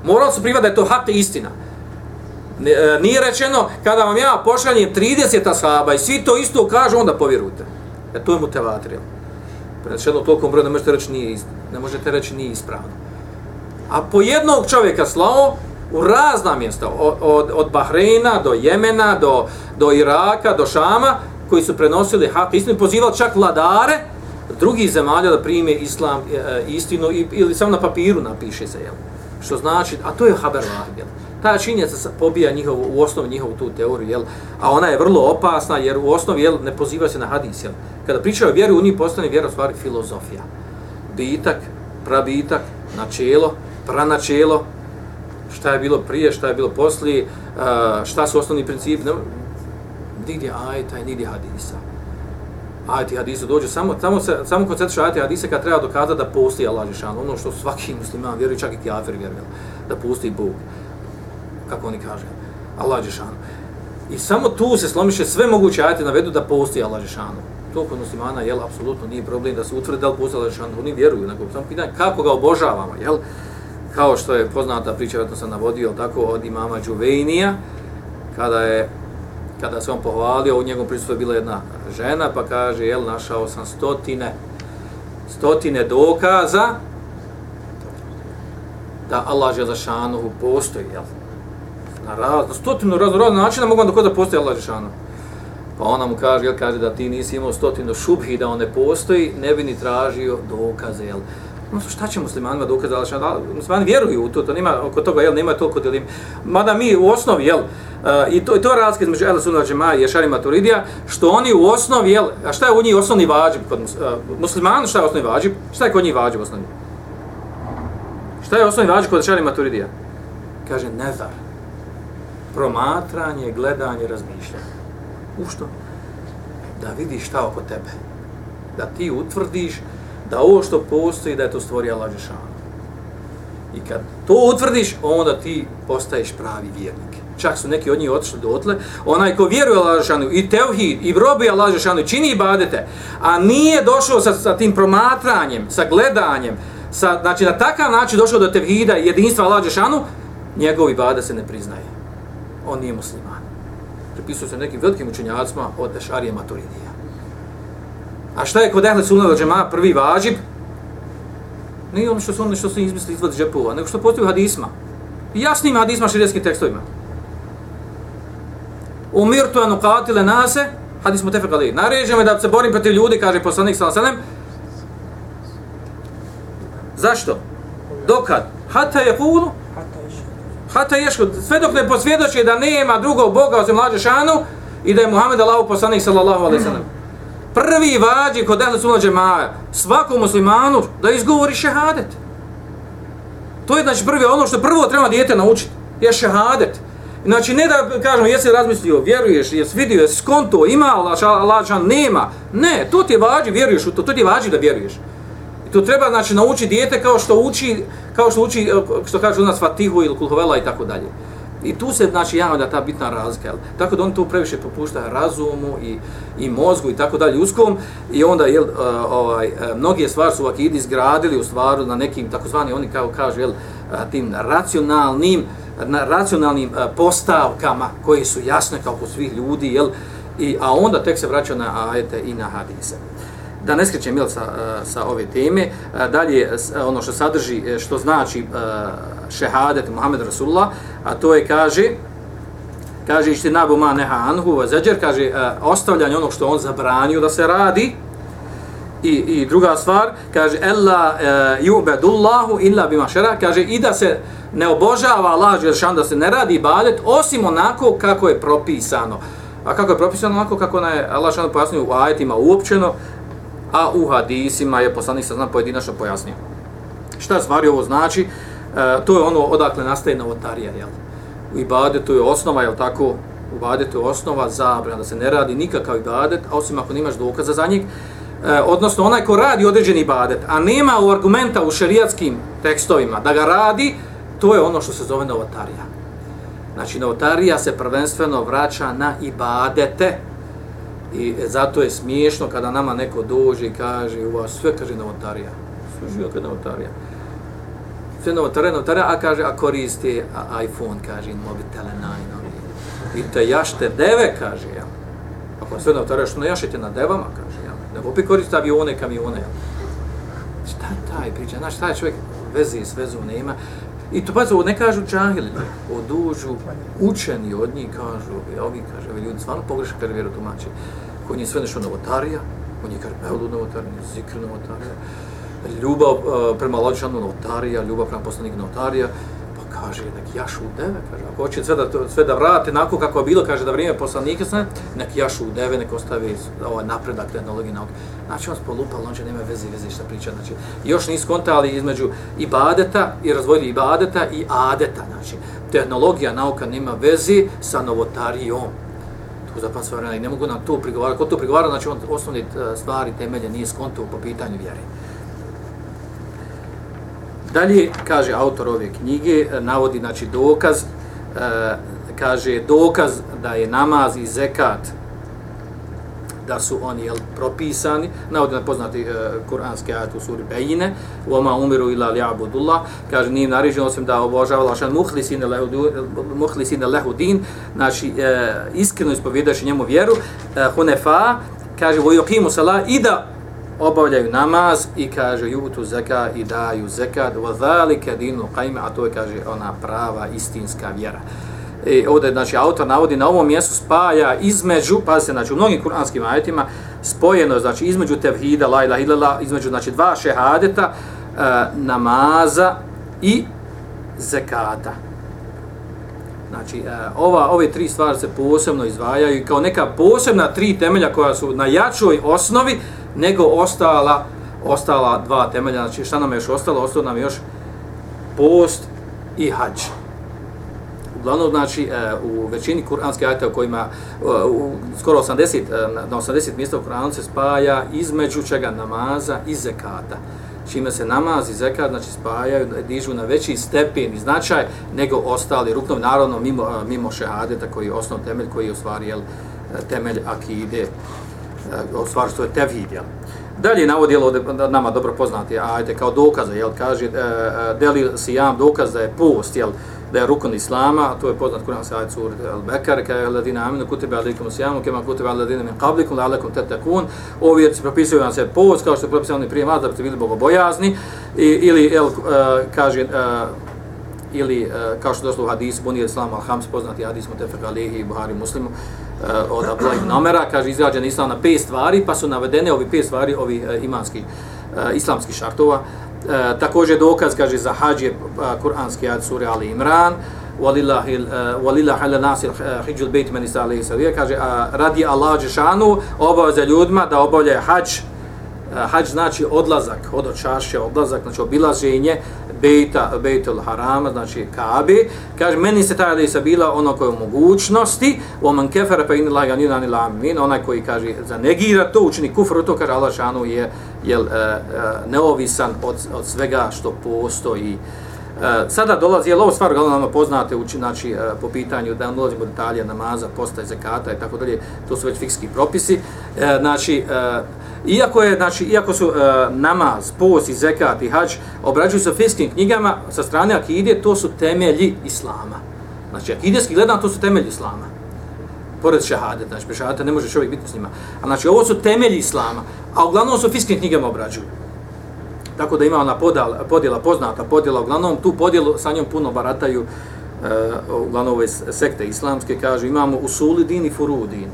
Morali se privati da je to hak istina. E, nije rečeno kada vam ja pošaljem 30 ashaba i svi to isto kažu, onda povjerujte. E to je mutevator. Prečeno toliko broja ne možete reći nije, ne možete reći nije ispravno. A po jednog čovjeka slao, u razna mjesta, od, od, od Bahreina do Jemena, do, do Iraka, do Šama, koji su prenosili hak istinu, pozivali čak vladare drugih zemalja da prime islam e, istinu ili samo na papiru napiše se, jel? Što znači, a to je haber vahid, jel? Ta činjenica pobija njihovu, u osnovi njihovu tu teoriju, jel? A ona je vrlo opasna, jer u osnovi, jel, ne poziva se na hadis, jel? Kada pričaju o vjeru, u njih postane vjera stvari filozofija. Bitak, prabitak, načelo, pranačelo, šta je bilo prije, šta je bilo poslije, šta su osnovni principi, ne, nigdje ajta i nigdje hadisa. Ajti hadisa dođe, samo, samo, se, samo kod ajti hadisa kad treba dokazati da postoji Allah Žešan, ono što svaki musliman vjeruje, čak i kjafir vjeruje, da postoji Bog, kako oni kaže, Allah Žešan. I samo tu se slomiše sve moguće ajte navedu da postoji Allah Žešan. to kod muslimana, jel, apsolutno nije problem da se utvrdi da li postoji Allah Žešanu, oni vjeruju, nego samo pitanje kako ga obožavamo, jel, kao što je poznata priča, vjerojatno sam navodio, tako, od imama Đuvejnija, kada je kada se on pohvalio, u njegovom prisutstvu je bila jedna žena, pa kaže, jel, našao sam stotine, stotine dokaza da Allah Želešanuhu postoji, jel? Na raz, na stotinu razno razno načina mogu vam dokada postoji Allah Želešanuhu. Pa ona mu kaže, jel, kaže da ti nisi imao stotinu šubhi da on ne postoji, ne bi ni tražio dokaze, jel? No, šta će muslimanima dokaz da Allah Muslimani vjeruju u to, to nema, oko toga, jel, nema toliko delim. Mada mi u osnovi, jel, uh, i to, i to je razlika između Ela Sunna Džema i Ešari Maturidija, što oni u osnovi, jel, a šta je u njih osnovni vađib kod uh, eh, muslimana, šta je osnovni vađib? Šta je kod njih vađib osnovni? Šta je osnovni vađib kod Ešari Maturidija? Kaže, nezar. Promatranje, gledanje, razmišljanje. U što? Da vidiš šta oko tebe. Da ti utvrdiš da ovo što postoji, da je to stvorio Allah Žešanu. I kad to utvrdiš, onda ti postaješ pravi vjernik. Čak su neki od njih otišli do otle. Onaj ko vjeruje Allah Žešanu i tevhid i robi Allah Žešanu čini ibadete, a nije došao sa, sa tim promatranjem, sa gledanjem, sa, znači na takav način došao do tevhida i jedinstva Allah Žešanu, njegovi ibadet se ne priznaje. On nije musliman. Pripisuje se nekim velikim učenjacima od Ešarije Maturidija. A šta je kod Ehle Sunnah džema prvi vađib? Nije ono što su oni što su izmislili izvod džepova, nego što postoji u hadisma. I jasnim hadisma širijskim tekstovima. Umirtu anu katile nase, hadis mu tefek ali, naređemo da se borim protiv ljudi, kaže poslanik sallam sellem. Zašto? Dokad? Hata je? Hata ješko, sve dok ne posvjedoče da nema drugog Boga osim mlađe šanu i da je Muhammed Allah poslanik sallallahu alaihi sallam prvi vađi kod ehli sunna džemaja svakom muslimanu da izgovori šehadet. To je znači prvi ono što prvo treba dijete naučiti je šehadet. Znači ne da kažemo jesi razmislio, vjeruješ, jesi vidio, jesi skonto, ima Allah, nema. Ne, to ti vađi, vjeruješ u to, to ti vađi da vjeruješ. I to treba znači naučiti dijete kao što uči, kao što uči, eh, što kaže u nas Fatihu ili Kulhovela i tako dalje. I tu se znači javlja ta bitna razlika. Jel? Tako da on tu previše popušta razumu i, i mozgu i tako dalje uskom i onda jel, uh, ovaj, e, mnoge stvari su ovak izgradili u stvaru na nekim takozvani oni kao kažu jel, e, tim racionalnim na racionalnim uh, postavkama koji su jasne kao kod svih ljudi jel, i, a onda tek se vraća na ajete i na hadise da ne skrećem jel, sa, e, sa ove teme, e, dalje e, ono što sadrži, što znači šehadet Muhammed Rasulullah, a to je, kaže, kaže išti nabu ma neha anhu, zađer, kaže, ostavljanje onog što on zabranio da se radi, I, i druga stvar, kaže, Ella uh, yubedullahu illa bima šera, kaže, i da se ne obožava Allah, jer da se ne radi ibadet, osim onako kako je propisano. A kako je propisano? Onako kako je Allah šan pojasnio u ajetima uopćeno, a u hadisima je poslanik sa znam pojedinačno pojasnio. Šta stvari ovo znači? E, to je ono odakle nastaje novotarija, jel? U ibadetu je osnova, jel tako? U ibadetu je osnova zabrana da se ne radi nikakav ibadet, a osim ako nimaš dokaza za njeg. E, odnosno, onaj ko radi određeni ibadet, a nema u argumenta u šerijatskim tekstovima da ga radi, to je ono što se zove novotarija. Znači, novotarija se prvenstveno vraća na ibadete, I zato je smiješno kada nama neko dođe i kaže u vas sve kaže novotarija. Sve živa kada novotarija. Sve novotarija, novotarija, a kaže, a koristi a, iPhone, kaže, mobitele najnovi. I te jašte deve, kaže, ja. Ako sve novotarija, što ne jašete na devama, kaže, ja. Nego opet koriste avione, kamione. Šta je taj priča? Znaš, taj čovjek veze s vezom nema. I to pa ne kažu džahili, odužu, učeni od njih kažu, i ovi kaže, ovi ljudi stvarno pogrešno kaže vjeru tumače. Kod njih sve nešto novotarija, kod njih karpelu novotarija, zikr novotarija, ljubav uh, prema lađanu novotarija, ljubav prema poslaniku novotarija, kaže, nek jašu u deve, kaže, ako hoće sve da, sve da vrate, nakon kako je bilo, kaže, da vrijeme poslanika sve, nek jašu u deve, nek ostavi ovaj napredak tehnologije nauke. Znači, on spolupal, on će nema veze, veze šta priča, znači, još nisu kontali između ibadeta i razvojili ibadeta i adeta, znači, tehnologija, nauka nema veze sa novotarijom tako za pas vremena i ne mogu nam to prigovarati. Ko to prigovara, znači on osnovni e, stvari, temelje nije skonto po pitanju vjere. Dalje, kaže autor ove knjige, e, navodi znači dokaz, e, kaže dokaz da je namaz i zekat da su oni jel, propisani, navodi na poznati e, kuranski ajat u suri Bejine, u oma umiru ila li abudullah, kaže, nije naređeno osim da obožava lašan muhlisine lehu, muhlisine lehu din, znači, e, iskreno ispovjedaš njemu vjeru, e, hunefa, kaže, vojokimu sala i da obavljaju namaz i kaže jutu zeka i daju zekat wa zalika dinu qaim a to je kaže ona prava istinska vjera. E, ovdje znači autor navodi na ovom mjestu spaja između pa se znači u mnogim kuranskim ajetima spojeno znači između tevhida la ilaha illallah između znači dva šehadeta e, namaza i zekata. Znači, e, ova, ove tri stvari se posebno izvajaju kao neka posebna tri temelja koja su na jačoj osnovi nego ostala ostala dva temelja. Znači, šta nam je još ostalo? Ostalo nam još post i hađ. Uglavnom, znači, e, u većini kuranske ajta u kojima e, u skoro 80, e, na 80 mjesta u Kuranu se spaja između čega namaza i zekata. Čime se namaz i zekat znači, spajaju, dižu na veći stepen i značaj nego ostali ruknovi, naravno mimo, mimo šehadeta koji je osnov temelj, koji je u stvari jel, temelj akide, Eh, u stvari što je tevhid. Jel. Dalje navodi jel, ovdje nama dobro poznati, ajde, kao dokaze, jel, kaže, eh, eh, deli si jam dokaz da je post, jel, da je rukun islama, a to je poznat Kur'an sa ajet sur al-Bekar, kada je ladina aminu kutiba alikum sijamu, kema kutiba ladina min qablikum, la'alakum tetakun. Ovi jer se propisuju vam se post, kao što je propisano prije vas, da biste bili bogobojazni, i, ili, el, kaže, ili kao što je došlo u hadisu, bunije islam al-Hams, poznati hadis Mutefek Alihi, Buhari, Muslimu, Eh, od Abla ibn Omera, kaže, izrađen islam na pet stvari, pa su navedene ovi pet stvari, ovi uh, imanski, uh, islamski šartova, E, također dokaz kaže za hađ je kuranski ad sura Ali Imran. Walillah ala ala hijjul bejt meni sa alaihi saviya kaže a, radi Allah džeshanu obaveza ljudima da obavljaju hađ, hađ znači odlazak od čaršije odlazak znači obilaženje Bejta, Bejtul Harama, znači Kabe, kaže, meni se taj Alisa bila ono koje je mogućnosti, o oman kefere pa in laga nina ni lamin, onaj koji kaže, zanegira to, učini kufru, to kaže Allah šanu je jel, e, e, neovisan od, od svega što postoji. E, sada dolazi, jel ovo stvar gledano nam poznate, uči, znači, e, po pitanju da ulazimo detalje namaza, postaje zekata i tako dalje, to su već fikski propisi. E, znači, e, Iako je znači iako su e, namaz, post i zekat i hadž obrađuju se fiskim knjigama sa strane akide, to su temelji islama. Znači akideski gledano to su temelji islama. Pored šahade, znači bez ne može čovjek biti s njima. A znači ovo su temelji islama, a uglavnom su fiskim knjigama obrađuju. Tako da ima ona podjela, podjela poznata, podjela uglavnom tu podjelu sa njom puno barataju e, uglavnom ove sekte islamske, kažu imamo usuli din i furudin. din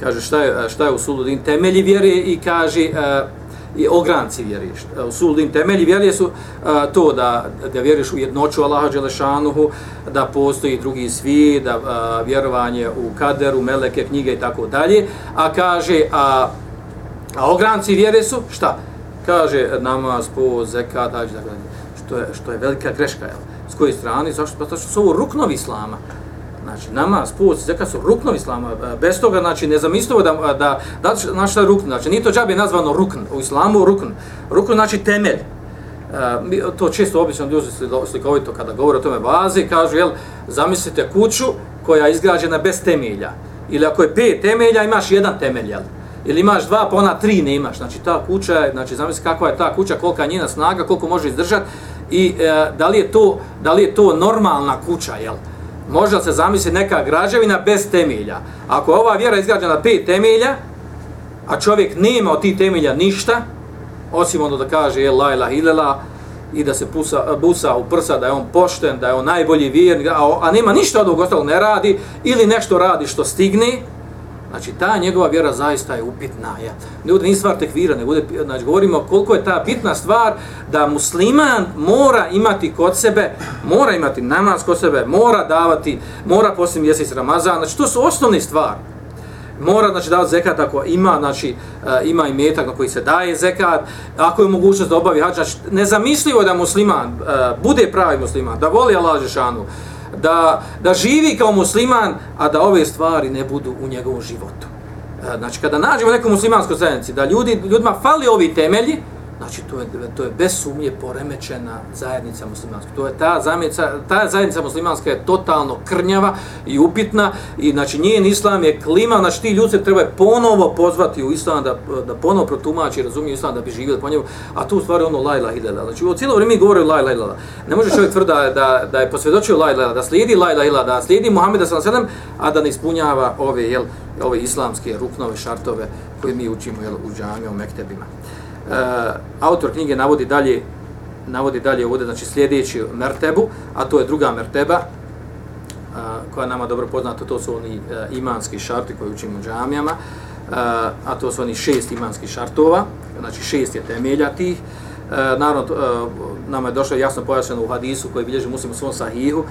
kaže šta je, šta je u suludin temelji vjere i kaže uh, i ogranci vjere. U suludin temelji vjere su uh, to da, da vjeriš u jednoću Allaha Đelešanuhu, da postoji drugi svi, da uh, vjerovanje u kaderu, meleke, knjige i tako dalje. A kaže, a, a ogranci vjere su šta? Kaže namaz po zekat, što je, što je velika greška. Jel? S koje strane? Zašto? Pa to su ovo ruknovi islama. Znači, namaz, post, zekat su ruknovi islama. E, bez toga, znači, nezamislivo e, da, da, da, znači, šta je rukn? Znači, nije to džabe nazvano rukn. U islamu rukn. Rukn znači temelj. E, to često obično ljudi slikovito kada govore o tome bazi, kažu, jel, zamislite kuću koja je izgrađena bez temelja. Ili ako je pet temelja, imaš jedan temelj, jel? Ili imaš dva, pa ona tri ne imaš. Znači, ta kuća je, znači, zamisli kakva je ta kuća, kolika je njena snaga, koliko može izdržati i e, da, li je to, da li je to normalna kuća, jel? Može se zamisli neka građevina bez temelja. Ako ova vjera izgrađena pet temelja, a čovjek nema od tih temelja ništa, osim ono da kaže je la ilaha ilala i da se pusa, busa u prsa da je on pošten, da je on najbolji vjernik, a, a nema ništa od ovog ne radi ili nešto radi što stigne, Znači, ta njegova vjera zaista je upitna. Ja. Ne bude ni stvar tekvira, ne bude, znači, govorimo koliko je ta bitna stvar da musliman mora imati kod sebe, mora imati namaz kod sebe, mora davati, mora poslije mjesec Ramazan, znači, to su osnovne stvari. Mora, znači, davati zekat ako ima, znači, eh, ima i metak na koji se daje zekat, ako je mogućnost da obavi hađ, znači, nezamislivo je da musliman eh, bude pravi musliman, da voli Allah Žešanu, da, da živi kao musliman, a da ove stvari ne budu u njegovom životu. E, znači, kada nađemo neku muslimansku zajednici, da ljudi, ljudima fali ovi temelji, Znači, to je, to je bez sumnje poremećena zajednica muslimanska. To je ta zajednica, ta zajednica muslimanska je totalno krnjava i upitna i znači njen islam je klima, znači ti ljudi se treba ponovo pozvati u islam da, da ponovo protumači i razumije islam da bi živjeli po njemu, a tu u stvari ono la ilaha illallah. Znači, u cijelo vrijeme govore la ilaha illallah. Ne može čovjek tvrda da, da, je posvjedočio la ilaha da slijedi la ilaha illallah, da slijedi Muhammeda sallallahu a da ne ispunjava ove, jel, ove islamske ruknove, šartove koje mi učimo jel, u džamiju, u mektebima. Uh, autor knjige navodi dalje navodi dalje ovdje, znači sljedeći mertebu, a to je druga merteba, a, koja nama dobro poznata, to su oni uh, imanski šarti koji učimo u džamijama, a, a to su oni šest imanskih šartova, znači šest je temelja tih. E, naravno, e, nama je došlo jasno pojašnjeno u hadisu koji bilježi muslim u svom sahihu,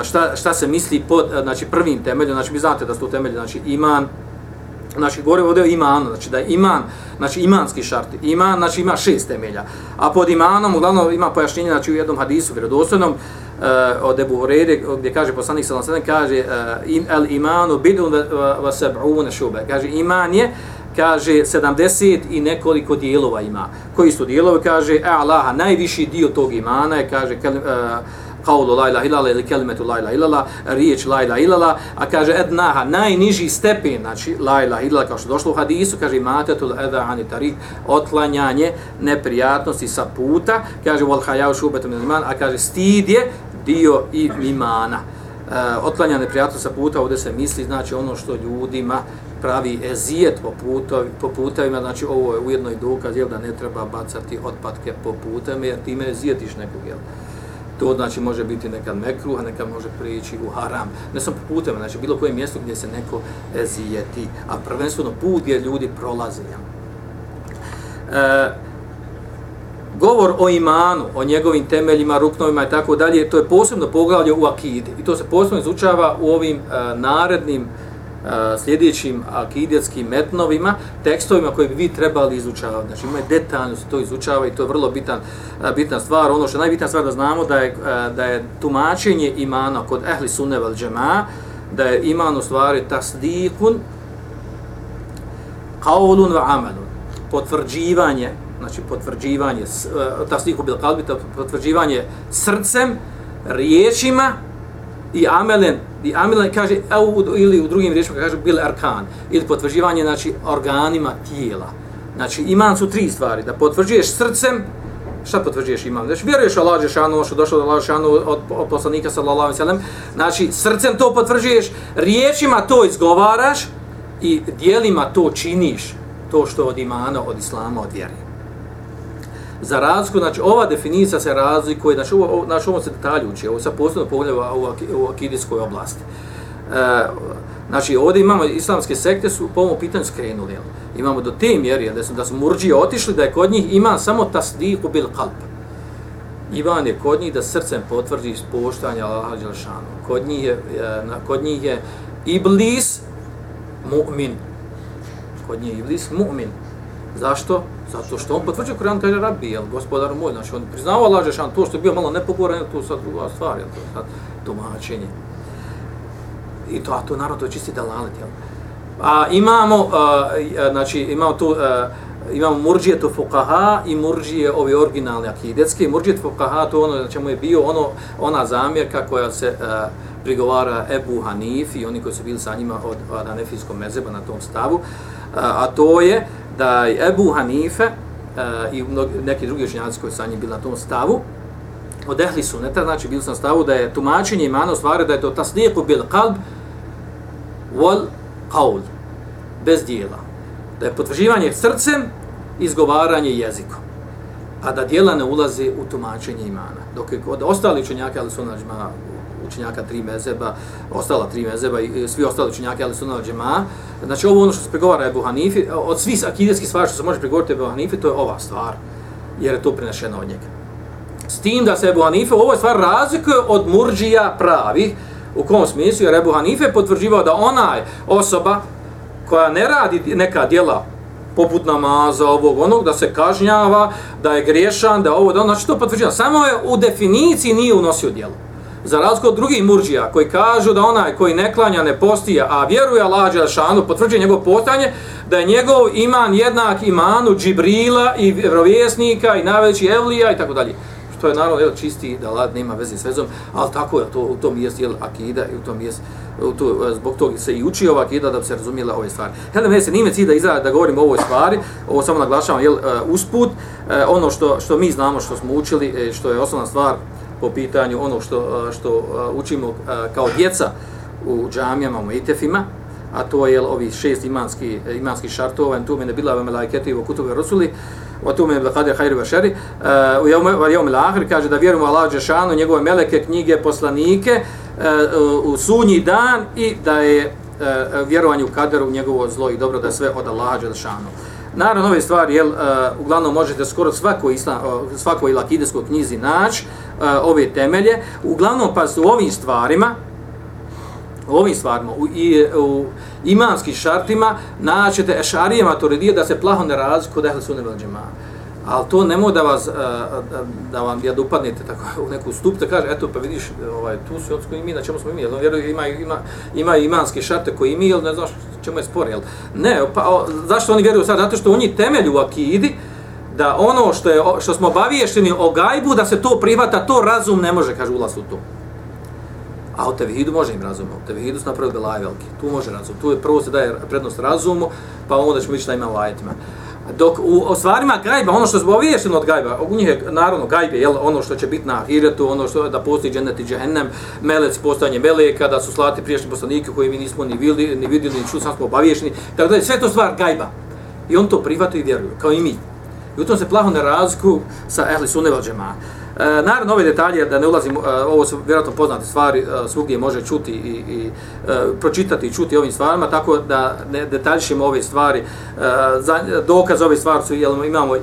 e, šta, šta se misli pod znači, prvim temeljom, znači vi znate da su to temelji, znači iman, znači govore ovdje o imanu, znači da je iman, znači imanski šart, iman, znači ima šest temelja. A pod imanom, uglavnom ima pojašnjenje, znači u jednom hadisu vjerodostojnom, uh, od Ebu Horeire, gdje kaže poslanik sallam sallam, kaže eh, uh, in el imanu bidun va seb'une šube. Kaže iman je, kaže 70 i nekoliko dijelova ima. Koji su dijelovi? Kaže, e Allah, najviši dio tog imana je, kaže, uh, kaulu la ilaha illallah ili kelimetu la ilaha illallah, riječ la ilaha illallah, a kaže ednaha, najniži stepen, znači la ilaha illallah, kao što došlo u hadisu, kaže imate tul edha ani tarik, otklanjanje neprijatnosti sa puta, kaže wal hajav šubetom iman, a kaže stid je dio i imana. E, otklanjanje neprijatnosti sa puta, ovdje se misli, znači ono što ljudima pravi ezijet po, putovi, po putevima, znači ovo je ujedno i dokaz, jel, da ne treba bacati otpadke po putevima, jer time ezijetiš nekog, jel. To znači može biti nekad mekruh, a nekad može prijeći u haram. Ne samo po putem, znači bilo koje mjesto gdje se neko ezijeti, a prvenstveno put gdje ljudi prolaze. E, govor o imanu, o njegovim temeljima, ruknovima i tako dalje, to je posebno poglavlje u akidi. I to se posebno izučava u ovim e, narednim sljedećim akidetskim metnovima, tekstovima koje bi vi trebali izučavati. Znači imaju detaljno se to izučava i to je vrlo bitan, bitna stvar. Ono što je najbitna stvar da znamo da je, da je tumačenje imana kod ehli sunne vel džema, da je iman u stvari tasdikun kaulun va amelun. Potvrđivanje, znači potvrđivanje, tasdiku bil kalbi, potvrđivanje srcem, riječima i amelen i amelen kaže au ili u drugim riječima kaže bil arkan. Ili potvrđivanje znači organima tijela. Znači iman su tri stvari. Da potvrđuješ srcem šta potvrđuješ imam znači vjeruješ Allah Žešanu, ono što došlo do Allah Žešanu od, od poslanika sallallahu alejhi ve sellem znači srcem to potvrđuješ riječima to izgovaraš i djelima to činiš to što od imana od islama od vjere za razliku, znači ova definicija se razlikuje, znači ovo, znači ovo se detalje uči, ovo se posebno pogledava u, u akidijskoj oblasti. E, znači ovdje imamo islamske sekte su po ovom pitanju skrenuli, jel? imamo do te mjeri da su, da su murđije otišli da je kod njih ima samo tasdiku bil kalp. Ivan je kod njih da srcem potvrdi ispoštanje Allaha Đelšanu. Kod njih je, e, na, kod njih je iblis mu'min. Kod njih je iblis mu'min. Zašto? Zato što on potvrđuje Kur'an kaže Rabbi, jel, gospodar moj, znači on priznao Allah Žešan, to što je bio malo nepokoran, to sad druga stvar, jel, to sad domaćenje. I to, a to naravno, to je čisti dalalet, jel. A imamo, a, znači, imamo tu, a, imamo murđije to fukaha i murđije ovi originalne akidetske. Murđije to fukaha, to ono na čemu je bio ono, ona zamjerka koja se a, prigovara Ebu Hanif i oni koji su bili sa njima od, od Anefijskog mezeba na tom stavu, a, a to je, da je Ebu Hanife e, i neki drugi učenjaci koji sa njim bili na tom stavu, od ehli suneta, znači bili su na stavu da je tumačenje imana u stvari da je to tasdijeku bil kalb wal qaul, bez dijela. Da je potvrđivanje srcem, izgovaranje jezikom. A da dijela ne ulazi u tumačenje imana. Dok je kod ostali učenjaka, ali su nađma učenjaka tri mezeba, ostala tri mezeba i e, svi ostali učenjaki ali sunna džema. Znači ovo ono što se pregovara Ebu Hanifi, e, od svih akideskih stvari što se može pregovoriti Ebu Hanifi, to je ova stvar, jer je to prenešeno od njega. S tim da se Ebu Hanife ovo je stvar razlikuje od murđija pravih, u kom smislu, jer Ebu Hanife potvrđivao da ona je osoba koja ne radi neka djela poput namaza, ovog, onog, da se kažnjava, da je griješan, da ovo, da ono, znači to potvrđivao. Samo je u definiciji nije unosio djelo za razliku od drugih murđija koji kažu da onaj koji ne klanja, ne postija, a vjeruje Allah Đelšanu, potvrđuje njegov postanje, da je njegov iman jednak imanu Džibrila i vjerovjesnika i najveći Evlija i tako dalje. Što je naravno jel, čisti da Allah nema veze s vezom, ali tako je, to, u tom jest jel, akida i u tom jest u to, e, zbog toga se i uči ova akida da bi se razumijela ove stvari. Hele, mene se nime cilj da iza, da govorim o ovoj stvari, ovo samo naglašavam, jel, e, usput, e, ono što, što mi znamo, što smo učili, što je osnovna stvar, po pitanju ono što što učimo kao djeca u džamijama, u itefima, a to je ovi šest imanski imanski šartova, tu mene bila ve malaiketi u kutubi rasuli, o tome men qadir khairu wa u yawm lahir akhir kaže da vjerujemo Allah Đešanu, njegove meleke knjige poslanike u sunji dan i da je vjerovanje u kaderu njegovo zlo i dobro da sve od Allaha Đešanu. Naravno, ove stvari, jel, uglavnom možete skoro svako islam, svako svakoj knjizi naći E, ove temelje. Uglavnom, pa su ovim stvarima, ovim stvarima, u, i, u imanskim šartima, naćete ešarije maturidije da se plaho ne razliku da ehle su nevelđema. Ali to ne da vas, e, da vam ja upadnete tako (laughs) u neku stup, da kaže, eto, pa vidiš, ovaj, tu su odsko i mi, na čemu smo mi, jel, vjeruju, ima, ima, ima imanske šarte koji mi, jel, ne znaš, čemu je spor, jel? Ne, pa, o, zašto oni vjeruju sad? Zato što oni temelju u akidi, da ono što, je, što smo obaviješteni o gajbu, da se to prihvata, to razum ne može, kaže, ulaz u to. A u tevhidu može im razum, u tevhidu su napravili belaj veliki, tu može razum, tu je prvo se daje prednost razumu, pa onda ćemo vidjeti šta ima u ajetima. Dok u, stvarima gajba, ono što smo obaviješeno od gajba, u njih je naravno gajbe, jel, ono što će biti na ahiretu, ono što da postoji džennet i džehennem, melec, postanje meleka, da su slati priješnji poslanike koji mi nismo ni vidjeli, ni vidjeli, ni čuli, sam smo obaviješteni, tako da sve to stvar gajba. I on to prihvatuje i vjeruje, kao i mi. I u tom se plaho ne razliku sa ehli sunneval džemata. E, naravno, ove detalje, da ne ulazim, e, ovo su vjerojatno poznate stvari, e, svugdje može čuti i, i e, pročitati i čuti ovim stvarima, tako da ne detaljišimo ove stvari. E, za, dokaz ove stvari su, jel, imamo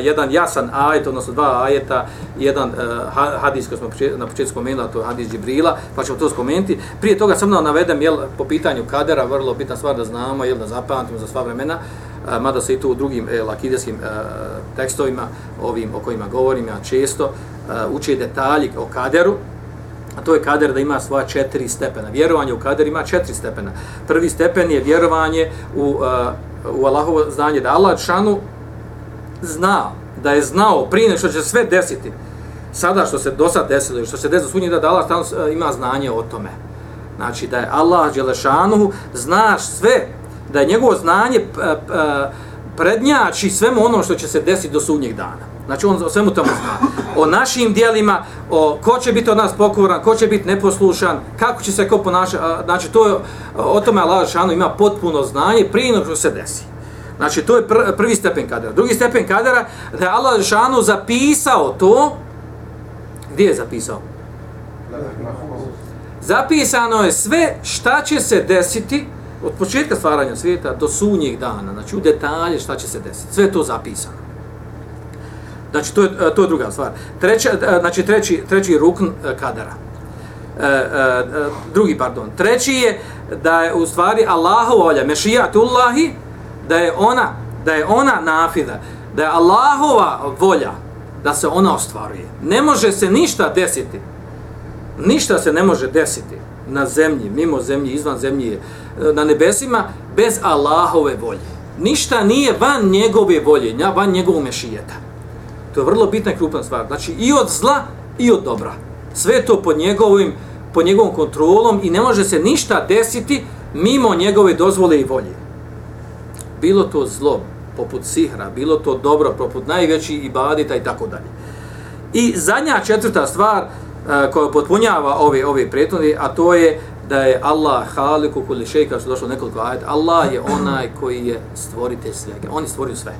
jedan jasan ajet, odnosno dva ajeta, jedan e, hadis koji smo na početku spomenuli, to je hadis Džibrila, pa ćemo to spomenuti. Prije toga sam navedem, jel, po pitanju kadera, vrlo bitna stvar da znamo, jel, da zapamtimo za sva vremena, mada se i to u drugim e, lakideskim e, tekstovima, ovim o kojima govorim ja često, e, uči detalji o kaderu, a to je kader da ima svoja četiri stepena. Vjerovanje u kader ima četiri stepena. Prvi stepen je vjerovanje u, uh, u Allahovo znanje, da Allah šanu zna, da je znao prije što će sve desiti, sada što se do sad desilo, što se desilo sunje, da Allah stanu, uh, e, ima znanje o tome. Znači da je Allah Đelešanu, znaš sve, da je njegovo znanje e, prednjači svemu ono što će se desiti do sudnjeg dana. Znači on o svemu tomu zna. O našim dijelima, o ko će biti od nas pokoran, ko će biti neposlušan, kako će se ko ponašati. Znači to je, o tome Allah Žešanu ima potpuno znanje prije nego što se desi. Znači to je pr prvi stepen kadera. Drugi stepen kadera da je Allah Žešanu zapisao to. Gdje je zapisao? Zapisano je sve šta će se desiti od početka stvaranja svijeta do sunnjeg dana. Znači u detalje šta će se desiti. Sve je to zapisano. Znači, to je, e, to je druga stvar. Treća, e, znači, treći, treći rukn e, kadara. E, e, drugi, pardon. Treći je da je u stvari Allahu volja, mešijatullahi, da je ona, da je ona nafida, da je Allahova volja da se ona ostvaruje. Ne može se ništa desiti. Ništa se ne može desiti na zemlji, mimo zemlji, izvan zemlje, E, na nebesima, bez Allahove volje. Ništa nije van njegove volje, van njegovog mešijeta. To je vrlo bitna i krupna stvar. Znači i od zla i od dobra. Sve to pod njegovim, pod njegovom kontrolom i ne može se ništa desiti mimo njegove dozvole i volje. Bilo to zlo, poput sihra, bilo to dobro, poput najveći ibadita i tako dalje. I zadnja četvrta stvar e, koja potpunjava ove, ove pretnode, a to je da je Allah haliku kuli šejka, što došlo nekoliko ajeta, Allah je onaj koji je stvoritelj svega. On je stvorio sve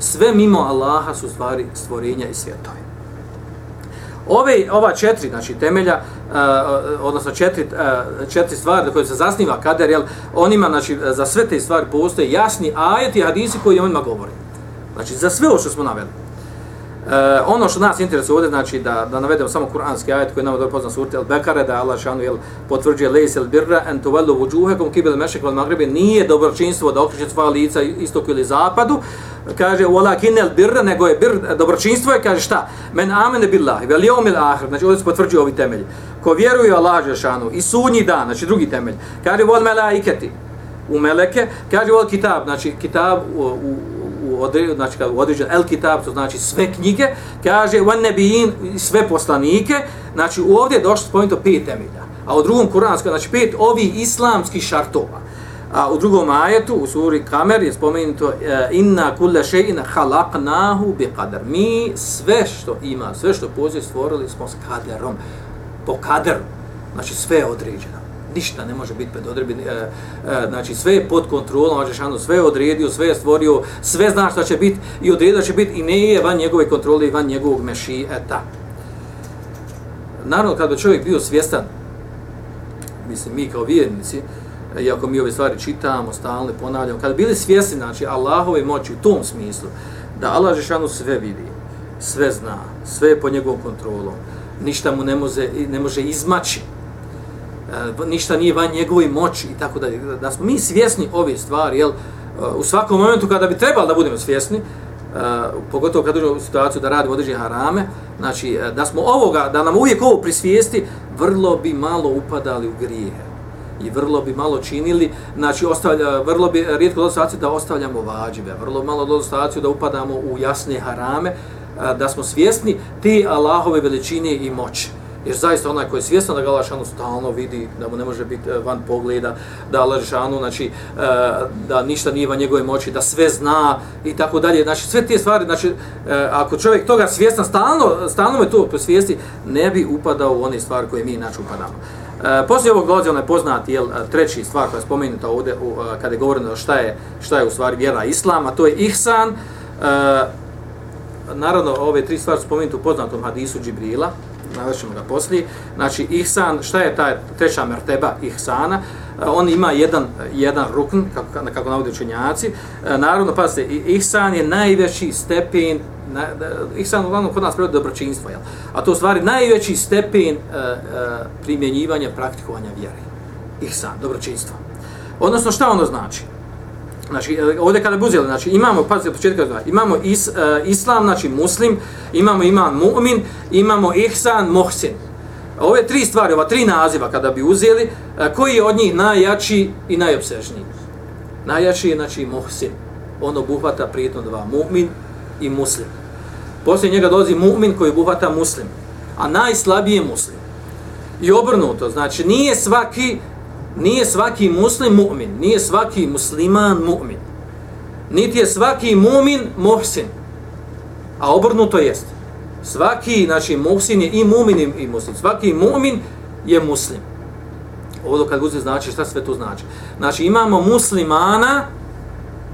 sve mimo Allaha su stvari stvorenja i svjetovi. Ove, ova četiri, znači temelja, uh, odnosno četiri, uh, četiri stvari na koje se zasniva kader, jel, onima, znači, za sve te stvari postoje jasni ajeti i hadisi koji o njima govori. Znači, za sve ovo što smo naveli. E, ono što nas interesuje ovdje, znači da, da navedemo samo kuranski ajet koji nam dobro poznat surti Al-Bekare, da Allah šanu jel, potvrđuje lejs el birra en to velu kibel mešek val magribi, nije dobročinstvo da okriče svoja lica istoku ili zapadu, kaže wala kinel birra, nego je bir, dobročinstvo je, kaže šta? Men amene billahi, vel jomil ahir, znači ovdje se potvrđuje ovi temelji. Ko vjeruje Allah šanu i sudnji dan, znači drugi temelj, kaže vol melaiketi, u meleke, kaže vol kitab, znači kitab u, u, odre, znači kad određen el kitab, to znači sve knjige, kaže wan nabiyin sve poslanike, znači ovdje je došlo spomenuto pet temelja. A u drugom kuranskom, znači pet ovih islamskih šartova. A u drugom ajetu, u suri Kamer, je spomenuto eh, inna kulle shay'in khalaqnahu bi qadar. Mi sve što ima, sve što postoji stvorili smo s kaderom. Po kaderu. Znači sve je određeno ništa ne može biti pred odredbi, e, e, znači sve je pod kontrolom, Ađešanu sve je odredio, sve je stvorio, sve zna šta će biti i odredio će biti i ne je van njegove kontrole i van njegovog mešijeta. Naravno, kada čovjek bio svjestan, mislim, mi kao vjernici, e, iako mi ove stvari čitamo, stalno ponavljamo, kada bili svjesni, znači, Allahove moći u tom smislu, da Allah Žešanu sve vidi, sve zna, sve je pod njegovom kontrolom, ništa mu ne može, ne može izmaći, Eh, ništa nije van njegove moći i tako da da smo mi svjesni ove stvari jel? Eh, u svakom momentu kada bi trebalo da budemo svjesni uh, pogotovo kad dođemo u situaciju da radimo određene harame znači da smo ovoga da nam uvijek ovo prisvijesti vrlo bi malo upadali u grijehe i vrlo bi malo činili znači ostavlja vrlo bi rijetko dođe situaciju da ostavljamo vađive vrlo malo dođe situaciju da upadamo u jasne harame da smo svjesni te Allahove veličine i moći. Jer zaista onaj koji je svjestan da ga Allah stalno vidi, da mu ne može biti e, van pogleda, da Allah znači, e, da ništa nije van njegove moći, da sve zna i tako dalje. Znači, sve te stvari, znači, e, ako čovjek toga svjestan, stalno, stalno me to posvijesti, ne bi upadao u one stvari koje mi inače upadamo. E, poslije ovog dolazi onaj poznati, jel, treći stvar koja je spomenuta ovdje, u, kada je govoreno šta je, šta je u stvari vjera Islama, to je ihsan. E, naravno, ove tri stvari spomenute u poznatom hadisu Džibrila, navešemo ga poslije. Znači, ihsan, šta je ta treća merteba ihsana? E, on ima jedan, jedan rukn, kako, kako navode učenjaci. E, naravno, pazite, ihsan je najveći stepen, na, ihsan uglavnom kod nas prevodi dobročinstvo, jel? a to u stvari najveći stepen uh, primjenjivanja, praktikovanja vjere. Ihsan, dobročinstvo. Odnosno, šta ono znači? Znači, e, ovdje kada uzeli znači, imamo, pazite, početka, imamo is, uh, islam, znači, muslim, imamo iman mu'min, imamo ihsan, mohsin. Ove tri stvari, ova tri naziva, kada bi uzeli, uh, koji je od njih najjači i najopsežniji? Najjači je, znači, mohsin. On obuhvata prijetno dva, mu'min i muslim. Poslije njega dolazi mu'min koji obuhvata muslim, a najslabiji je muslim. I obrnuto, znači, nije svaki nije svaki muslim mu'min, nije svaki musliman mu'min. Niti je svaki mu'min muhsin. A obrnuto jest. Svaki, znači, muhsin je i mu'min i muslim. Svaki mu'min je muslim. Ovo kad uzeti znači, šta sve to znači? Znači, imamo muslimana,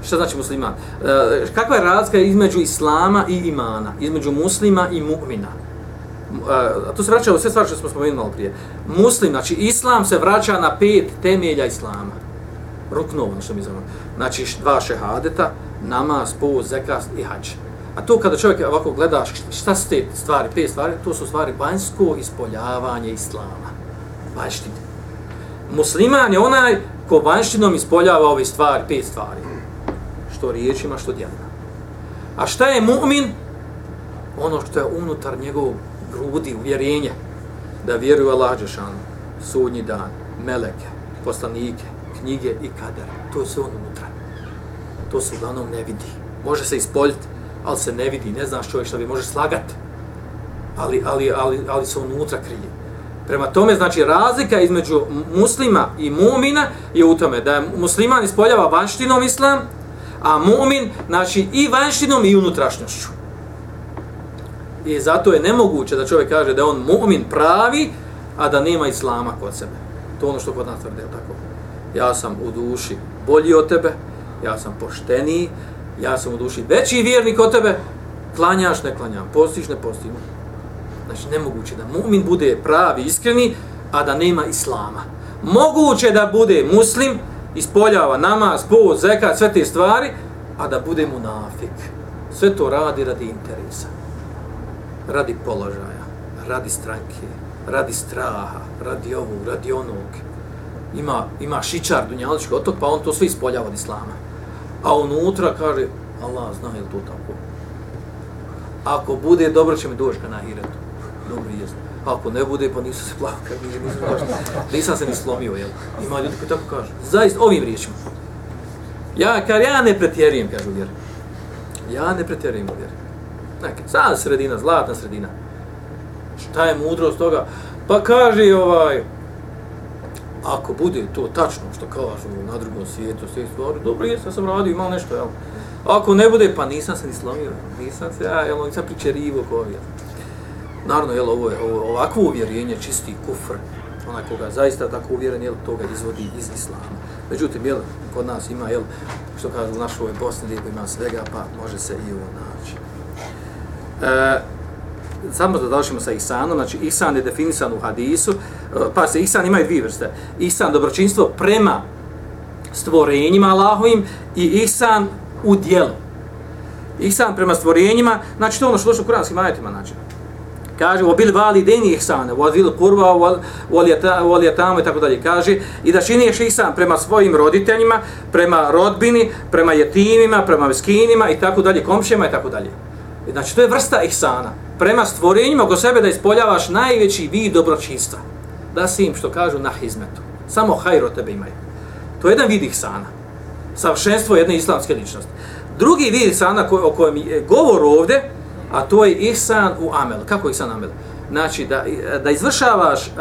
šta znači musliman? E, kakva je razlika između islama i imana? Između muslima i mu'mina? A to se vraća u sve stvari što smo spomenuli prije. Muslim, znači islam se vraća na pet temelja islama. Ruknovo, što mi znamo. Znači dva šehadeta, namaz, poz, zekas i hađ. A to kada čovjek ovako gleda šta su te stvari, pet stvari, to su stvari vanjsko ispoljavanje islama. Vanjštine. Musliman je onaj ko vanjštinom ispoljava ove stvari, pet stvari. Što riječima, što djelima. A šta je mu'min? Ono što je unutar njegovog grudi uvjerenja da vjeruju Allah Đešanu, sudnji dan, meleke, poslanike, knjige i kader. To je sve ono unutra. To se uglavnom ne vidi. Može se ispoljiti, ali se ne vidi. Ne znaš čovjek šta bi može slagati. Ali, ali, ali, ali se unutra krije. Prema tome, znači, razlika između muslima i mumina je u tome da je musliman ispoljava vanštinom islam, a mumin, znači, i vanštinom i unutrašnjošću. I zato je nemoguće da čovjek kaže da je on mu'min pravi, a da nema islama kod sebe. To ono što kod nas tvrde, tako. Ja sam u duši bolji od tebe, ja sam pošteniji, ja sam u duši veći vjernik od tebe, klanjaš, ne klanjam, postiš, ne postiš. Znači, nemoguće da mu'min bude pravi, iskreni, a da nema islama. Moguće da bude muslim, ispoljava namaz, post, zekat, sve te stvari, a da bude munafik. Sve to radi radi interesa radi položaja, radi stranke, radi straha, radi ovog, radi onog. Ima, ima šičar dunjalički otok, pa on to sve ispoljava od islama. A unutra kaže, Allah zna je to tako. Ako bude, dobro će mi doći ka na hiretu. Dobro je Ako ne bude, pa nisam se plakao, nisam, nisam se ni slomio, jel? Ima ljudi koji tako kažu. Zaista, ovim riječima. Ja, kar ja ne pretjerujem, kažu vjer. Ja ne pretjerujem vjer. Neke, sad sredina, zlatna sredina. Šta je mudrost toga? Pa kaže ovaj, ako bude to tačno što kažu na drugom svijetu, sve stvari, dobro, jesam sam radio, imao nešto, jel? Ako ne bude, pa nisam se ni slomio, nisam se, ja, jel, nisam pričerivo ko je. Naravno, jel, ovo je ovo, ovakvo uvjerenje, čisti kufr, onaj koga zaista tako uvjeren, jel, toga izvodi iz islama. Međutim, jel, kod nas ima, jel, što kažu u našoj Bosni, lijepo ima svega, pa može se i ovo naći. E, samo da završimo sa Ihsanom, znači Ihsan je definisan u hadisu, pa se Ihsan imaju dvije vrste. Ihsan dobročinstvo prema stvorenjima Allahovim i Ihsan u dijelu. Ihsan prema stvorenjima, znači to ono što došlo u kuranskim ajetima, znači. Kaže, o bil vali deni ihsane, o adil kurva, o alijatamu i tako dalje. Kaže, i da činiš ihsan prema svojim roditeljima, prema rodbini, prema jetimima, prema veskinima i tako dalje, komšima i tako dalje. Znači, to je vrsta ihsana. Prema stvorenjima oko sebe da ispoljavaš najveći vid dobročinstva. Da si im, što kažu, na hizmetu. Samo hajro tebe imaju. To je jedan vid ihsana. Savršenstvo jedne islamske ličnosti. Drugi vid ihsana o kojem je govor ovdje, a to je ihsan u amel. Kako ihsan amel? Znači, da, da izvršavaš uh,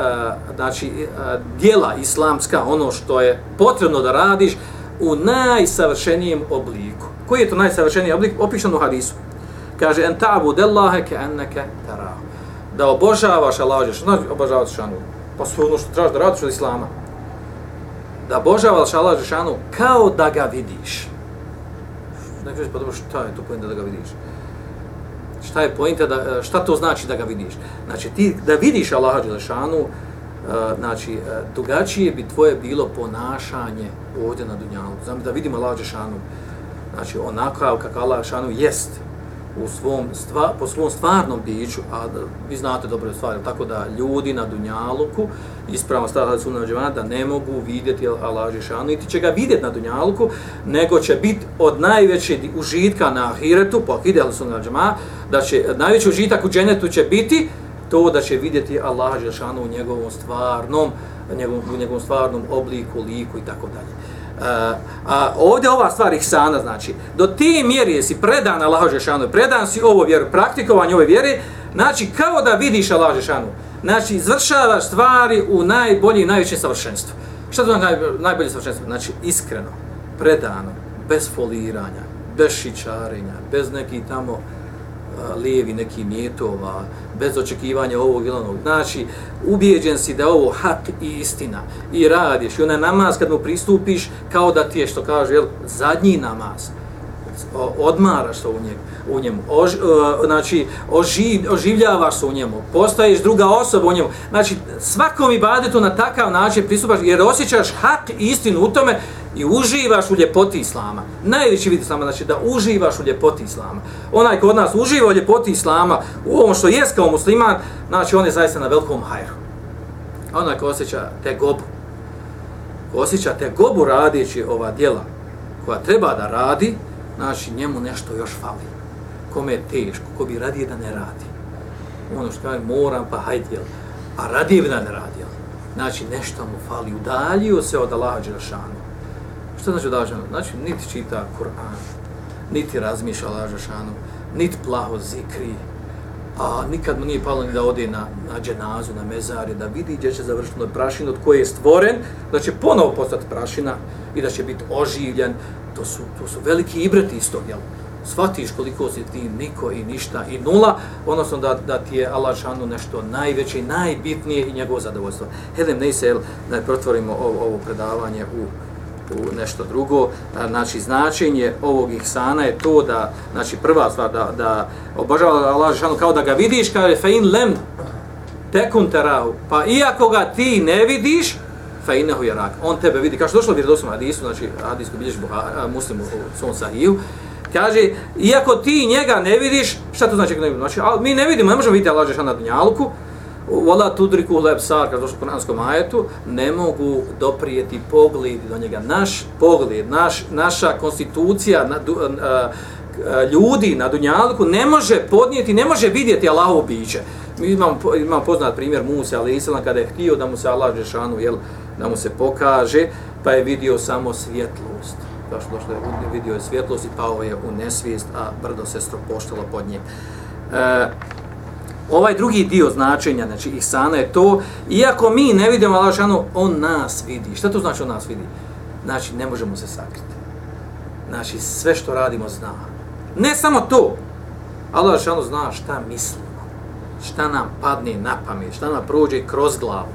znači, e, uh, dijela islamska, ono što je potrebno da radiš, u najsavršenijem obliku. Koji je to najsavršeniji oblik? Opišan u hadisu kaže en ta'bud dellahe ke enneke tarahu. Da obožavaš Allah, što znači obožavaš šanu? Pa sve ono što trebaš da radiš od Islama. Da obožavaš Allah šanu kao da ga vidiš. Neko je pa dobro, šta je to pojenta da ga vidiš? Šta je pojenta da, e, šta to znači da ga vidiš? Znači ti da vidiš Allah šanu, e, znači e, drugačije bi tvoje bilo ponašanje ovdje na dunjalu. Znam da vidimo Allah šanu, znači onako kako Allah šanu jest, u svom stva, po svom stvarnom biću, a da, vi znate dobro stvari, tako da ljudi na Dunjaluku, ispravno stavljaju sunna međuvana, da ne mogu vidjeti Allah Žešanu, niti će ga vidjeti na Dunjaluku, nego će biti od najveće užitka na Ahiretu, po akide Ali sunna da će najveći užitak u dženetu će biti to da će vidjeti Allah Žešanu u njegovom stvarnom, njegovom, u njegovom stvarnom obliku, liku i tako dalje. Uh, a ovdje ova stvar ihsana, znači, do te mjere jesi predan Allahu Žešanu, predan si ovo vjeru, praktikovanje ove vjere, znači, kao da vidiš Allahu Žešanu, znači, izvršavaš stvari u najbolji i najvećem savršenstvu. Šta to naj, najbolje savršenstvo? Znači, iskreno, predano, bez foliranja, bez šičarenja, bez nekih tamo, lijevi neki mjetova, bez očekivanja ovog ili onog. Znači, ubijeđen si da ovo hak i istina i radiš. I onaj namaz kad mu pristupiš, kao da ti je, što kaže, jel, zadnji namaz, odmaraš se u njemu, u njemu. Ož, uh, e, znači, oživ, oživljavaš se u njemu, postaješ druga osoba u njemu. Znači, svakom ibadetu na takav način pristupaš, jer osjećaš hak i istinu u tome, i uživaš u ljepoti Islama. Najveći vid Islama znači da uživaš u ljepoti Islama. Onaj ko od nas uživa u ljepoti Islama, u ovom što jest kao musliman, znači on je zaista na velikom hajru. Onaj ko osjeća te gobu, ko osjeća te gobu radići ova djela koja treba da radi, znači njemu nešto još fali. Kome je teško, ko bi radije da ne radi. Ono što kaže, moram pa hajde, jel? a radije da ne radi. Jel? Znači nešto mu fali, udaljio se od Allaha Đerašanu. Što znači odažano? Znači, niti čita Kur'an, niti razmišlja Lažašanu, niti plaho zikri, a nikad mu nije palo ni da ode na, na dženazu, na mezari, da vidi gdje će završiti od prašinu od koje je stvoren, da će ponovo postati prašina i da će biti oživljen. To su, to su veliki ibreti iz tog, jel? Svatiš koliko si ti niko i ništa i nula, odnosno da, da ti je Allah šanu nešto najveće i najbitnije i njegovo zadovoljstvo. Hedem ne se, da protvorimo ovo, ovo predavanje u u nešto drugo. Znači, značenje ovog ihsana je to da, znači, prva stvar, da, da obožava Allah Žešanu kao da ga vidiš, kao je fein lem tekun terahu. Pa iako ga ti ne vidiš, feinehu je rak. On tebe vidi. Kao što došlo vjerodostom hadisu, znači, hadis koji bilješ muslimu u svom sahiju, Kaže, iako ti njega ne vidiš, šta to znači ne vidiš? Znači, mi ne vidimo, ne možemo vidjeti Allah Žešanu na dunjalku, Vala tudriku lepsar, kada došlo u Kur'anskom ajetu, ne mogu doprijeti pogled do njega. Naš pogled, naš, naša konstitucija na, a, a, ljudi na Dunjalku ne može podnijeti, ne može vidjeti Allahovo biće. Mi imamo, imamo poznat primjer Musa, ali Islam, kada je htio da mu se Allah Žešanu, jel, da mu se pokaže, pa je vidio samo svjetlost. Pa što došlo je, vidio je svjetlost i pao je u nesvijest, a brdo se stropoštalo pod njim. E, ovaj drugi dio značenja, znači ihsana je to, iako mi ne vidimo Allah Žešanu, on nas vidi. Šta to znači on nas vidi? Znači, ne možemo se sakriti. Znači, sve što radimo zna. Ne samo to, Allah Žešanu zna šta mislimo, šta nam padne na pamet, šta nam prođe kroz glavu.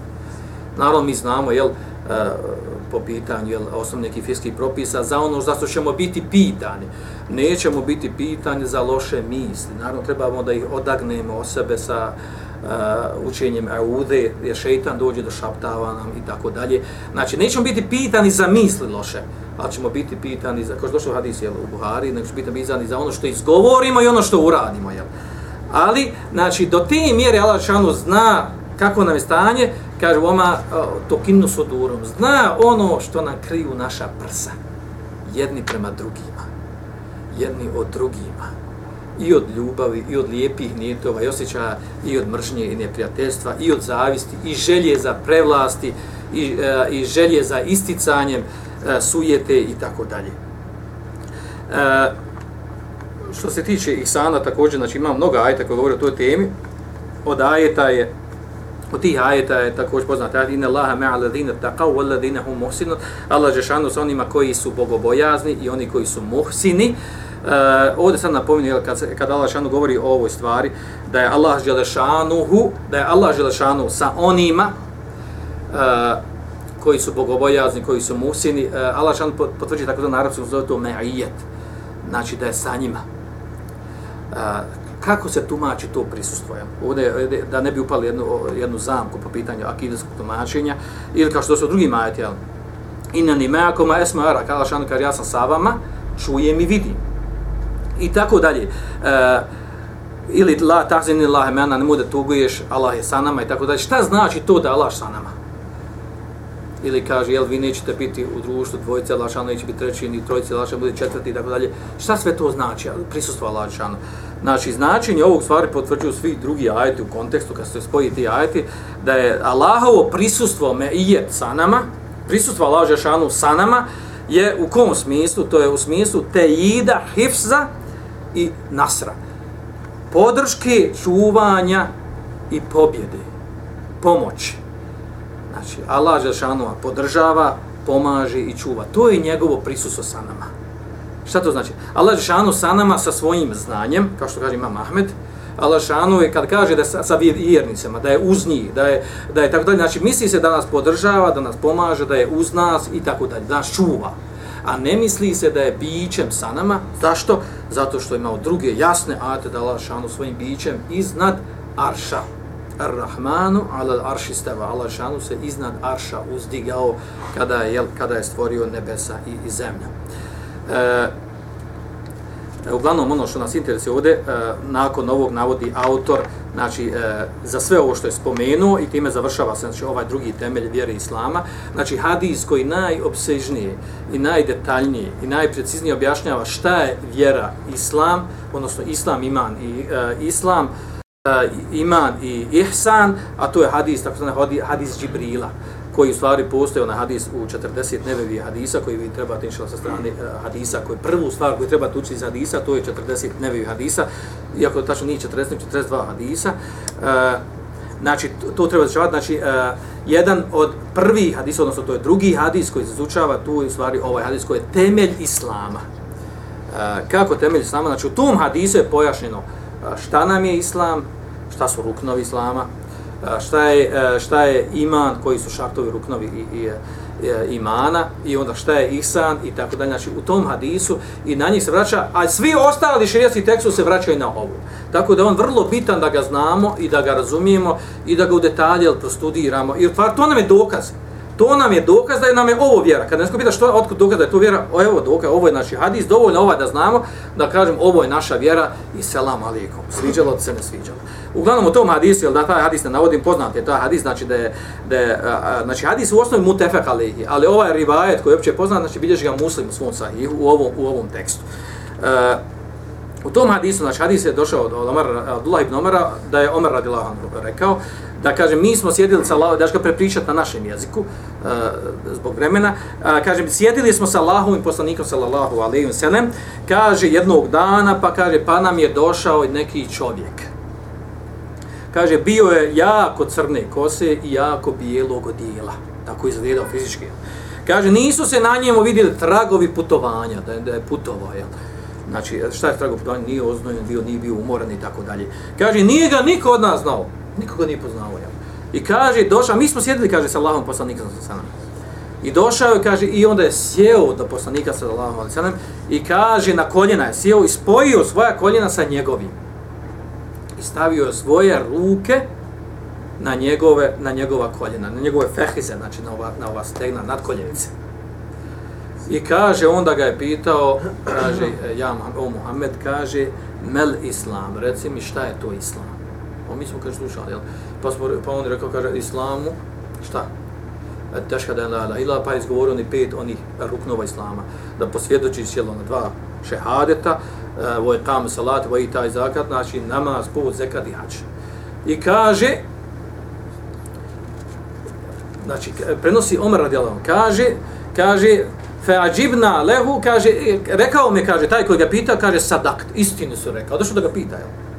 Naravno, mi znamo, jel, e, po pitanju jel, osnovnih nekih fiskih propisa, za ono za što ćemo biti pitani. Nećemo biti pitani za loše misli. Naravno, trebamo da ih odagnemo o sebe sa uh, učenjem aude, jer šeitan dođe do šaptava nam i tako dalje. Znači, nećemo biti pitani za misli loše, ali ćemo biti pitani za, kao što došlo hadis jel, u Buhari, nego ćemo biti pitani za ono što izgovorimo i ono što uradimo. Jel. Ali, znači, do te mjere Allah Šanu zna kako nam je stanje, kaže oma eh, to kinnu sudurom, zna ono što nam kriju naša prsa, jedni prema drugima, jedni od drugima, i od ljubavi, i od lijepih nijetova, i osjećaja, i od mržnje i neprijateljstva, i od zavisti, i želje za prevlasti, i, e, i želje za isticanjem e, sujete i tako dalje. E, što se tiče Ihsana, također, znači ima mnogo ajeta koji govore o toj temi, od ajeta je Od tih ajeta je također poznat ajet inna Allaha ma'a alladhina taqaw wal ladina hum muhsinun. Allah je šanu sa onima koji su bogobojazni i oni koji su muhsini. Uh, Eh, ovdje sad jel kad, kad Allah Želešanu govori o ovoj stvari da je Allah želešanuhu da je Allah želešanu sa onima uh, koji su bogobojazni, koji su musini, uh, eh, Allah Želešanu potvrđuje tako da na arabskom zove to me'ijet znači da je sa njima uh, kako se tumači to prisustvo? Ovdje, da ne bi upali jednu, jednu zamku po pitanju akideskog tumačenja, ili kao što su drugi majati, jel? Inani me'akoma meako esma ara, kada šanu kar ja sam sa vama, čujem i vidim. I tako dalje. E, ili la tahzini Allah mena, ne da tuguješ, Allah je sa nama i tako dalje. Šta znači to da Allah sa nama? Ili kaže, jel vi nećete biti u društvu dvojice, Allah šanu neće biti treći, ni trojice, Allah šanu bude četvrti i tako dalje. Šta sve to znači? Prisustvo Allah šanu. Znači, značenje ovog stvari potvrđuju svi drugi ajeti u kontekstu, kad se spoji ti ajeti, da je Allahovo prisustvo me i je sa nama, prisustvo Allah Žešanu sa nama, je u kom smislu? To je u smislu tejida, hifza i nasra. Podrške, čuvanja i pobjede. Pomoć. Znači, Allah Žešanova podržava, pomaže i čuva. To je njegovo prisustvo sa nama. Šta to znači? Allah Žešanu sa nama sa svojim znanjem, kao što kaže Imam Ahmed, Allah Žešanu je kad kaže da sa, sa vjernicama, da je uz njih, da je, da je tako dalje, znači misli se da nas podržava, da nas pomaže, da je uz nas i tako dalje, da nas čuva. A ne misli se da je bićem sa nama. Zašto? Zato što ima druge jasne ate da Allah šanu svojim bićem iznad Arša. Ar-Rahmanu ala arši steva. Allah šanu se iznad arša uzdigao kada je, kada je stvorio nebesa i, i zemlja. E, uglavnom ono što nas interesuje ovdje, e, nakon ovog navodi autor, znači e, za sve ovo što je spomenuo i time završava se znači, ovaj drugi temelj vjere Islama, znači hadis koji najobsežnije i najdetaljnije i najpreciznije objašnjava šta je vjera Islam, odnosno Islam, iman i e, Islam, e, iman i ihsan, a to je hadis, tako znači hadis Džibrila koji u stvari postoje na hadis u 40 nevevi hadisa koji vi trebate inšala sa strane eh, hadisa koji prvu stvar koju trebate učiti iz hadisa to je 40 nevevi hadisa iako tačno nije 40 42 hadisa. Eh, znači to, treba začavati znači eh, jedan od prvih hadisa odnosno to je drugi hadis koji se izučava tu je u stvari ovaj hadis koji je temelj islama. Kako temelj islama? Znači u tom hadisu je pojašnjeno šta nam je islam šta su ruknovi islama šta je, e, šta je iman, koji su šartovi ruknovi i, i, i, imana, i onda šta je ihsan i tako dalje. Znači, u tom hadisu i na njih se vraća, a svi ostali širijski tekstu se vraćaju na ovu. Tako da on vrlo bitan da ga znamo i da ga razumijemo i da ga u detalje prostudiramo. I to nam je dokaz. To nam je dokaz da je nam je ovo vjera. Kad neko pita što otkud dokaz da je to vjera, o, evo dokaz, ovo je naš hadis, dovoljno ovaj da znamo da kažem ovo je naša vjera i selam alikom. Sviđalo se ne sviđalo. Uglavnom u tom hadisu, jel da taj hadis ne navodim, poznat je taj hadis, znači da je, da je a, znači hadis u osnovi mutefek alihi, ali ovaj rivajet koji je opće poznat, znači bilježi ga muslim u svom sahihu u ovom, u ovom tekstu. E, u tom hadisu, znači hadis je došao od Omar, Abdullah ibn Omara, da je Omar radilahu rekao, da kaže mi smo sjedili sa Allahom, da ga prepričati na našem jeziku uh, zbog vremena, uh, kažem, sjedili smo sa Allahom i poslanikom sallallahu alejhi wa sallam, kaže jednog dana pa kaže pa nam je došao neki čovjek. Kaže bio je jako crne kose i jako bijelog odijela, tako izgledao fizički. Kaže nisu se na njemu vidjeli tragovi putovanja, da je, da je putovao, jel? Znači, šta je tragovi putovanja? Nije oznojen bio, nije bio umoran i tako dalje. Kaže, nije ga niko od nas znao nikoga nije poznao ja. I kaže, došao, mi smo sjedili, kaže, sa Allahom poslanika sa nam. I došao je, kaže, i onda je sjeo do poslanika sa Allahom sa i kaže, na koljena je sjeo i spojio svoja koljena sa njegovim. I stavio je svoje ruke na njegove, na njegova koljena, na njegove fehize, znači na ova, na ova stegna, nad koljenice. I kaže, onda ga je pitao, kaže, ja, o Muhammed, kaže, mel islam, reci mi šta je to islam? Pa mi smo kaže slušali, jel? Pa, smo, pa on rekao, kaže, islamu, šta? Teška da je la ila, pa je izgovorio oni pet onih ruknova islama. Da posvjedoči sjelo ono, na dva šehadeta, eh, voj kam salat, voj taj zakat, znači namaz, povod, zekat i hač. I kaže, znači, prenosi Omer radijalahu, kaže, kaže, fe lehu, kaže, e, rekao mi, kaže, taj koji ga pita, kaže, sadakt, istinu su rekao, došao da ga pita, jel?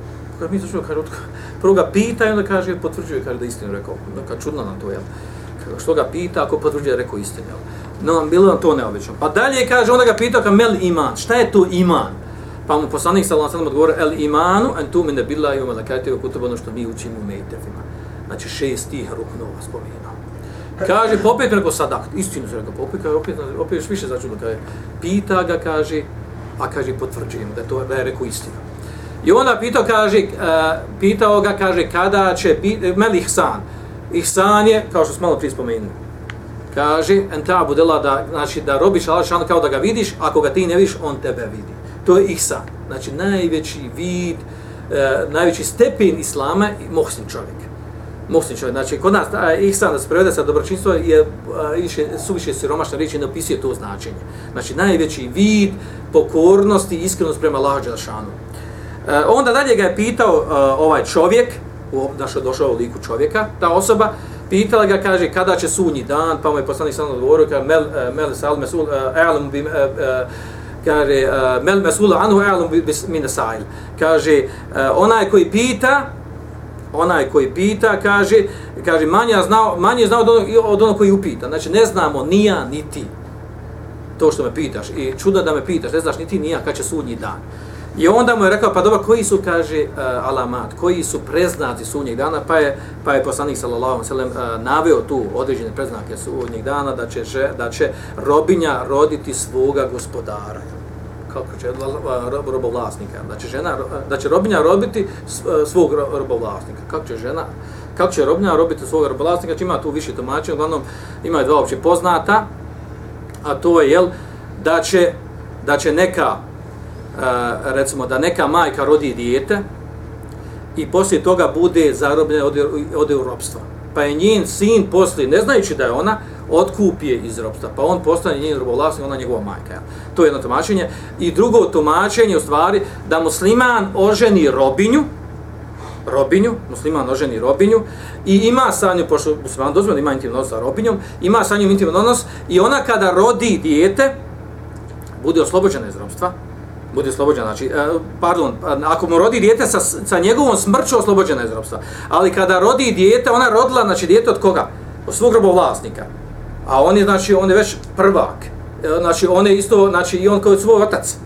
Kaže, mi zašao, kaže, prvo ga pita i onda kaže, potvrđuje, kaže da istinu rekao. neka čudno nam to, jel? Što ga pita, ako potvrđuje, rekao istinu, jel? No, bilo nam to neobično. Pa dalje kaže, onda ga pita, kao mel iman, šta je to iman? Pa mu poslanik sallam sallam odgovore, el imanu, en tu mine bila i umela kajte u kutubu ono što mi učimo u mejtefima. Znači šest tih ruknova spomenuo. Kaže, popet pa rekao sadak, istinu se rekao, popet, kaže, opet, opet još više začudo, kaže, pita ga, kaže, a kaže, potvrđujem da je to, da je rekao istinu. I onda pitao, kaže, uh, pitao ga, kaže, kada će biti, eh, meli ihsan. Ihsan je, kao što smo malo prije spomenuli, kaže, en ta budela da, znači, da robiš Allah kao da ga vidiš, ako ga ti ne vidiš, on tebe vidi. To je ihsan. Znači, najveći vid, uh, najveći stepen islama i mohsin čovjek. Mohsin čovjek. Znači, kod nas, uh, ihsan da se prevede sa dobročinstvo je uh, više, suviše siromašna riječ i ne opisuje to značenje. Znači, najveći vid pokornosti i iskrenost prema Allah Đelšanu. E, onda dalje ga je pitao e, ovaj čovjek, došao došao u liku čovjeka, ta osoba, pitala ga, kaže, kada će sunji dan, pa mu je poslanik sam odgovorio, kaže, mel, e, mel sal mesul, e, uh, alam bi, e, kaže, mel mesul anhu alam bi min sa'il. Kaže, onaj koji pita, onaj koji pita, kaže, kaže, manje znao, manje znao od onog, od onog koji upita. Znači, ne znamo ni ja, ni ti to što me pitaš. I čuda da me pitaš, ne znaš ni ti, ni ja, kad će sudnji dan. I onda mu je rekao, pa dobro, koji su, kaže, uh, alamat, koji su preznaci sunnjeg dana, pa je, pa je poslanik, sallallahu alaihi sallam, uh, e, naveo tu određene preznake sunnjeg dana, da će, že, da će robinja roditi svoga gospodara. Kako će, rob, e, robovlasnika. Da će, žena, da će robinja roditi svog robovlasnika. Kako će žena, kako će robinja roditi svog robovlasnika, znači ima tu više tumačenja, uglavnom ima dva opće poznata, a to je, jel, da će, da će neka recimo da neka majka rodi dijete i poslije toga bude zarobljena ode, ode u. Pa je njen sin poslije, ne znajući da je ona, otkupije iz ropstva. Pa on postane njen robovlasnik, ona njegova majka. To je jedno tumačenje. I drugo tumačenje u stvari da musliman oženi robinju, robinju, musliman oženi robinju i ima sa njom, pošto musliman dozvoljeno ima intimno odnos sa robinjom, ima sa njom intimno odnos i ona kada rodi dijete, bude oslobođena iz ropstva, bude oslobođena. Znači, e, pardon, pa, ako mu rodi dijete sa, sa njegovom smrću, oslobođena iz robstva. Ali kada rodi dijete, ona rodila, znači, dijete od koga? Od svog robovlasnika. A on je, znači, on je već prvak. E, znači, on je isto, znači, i on kao svoj otac.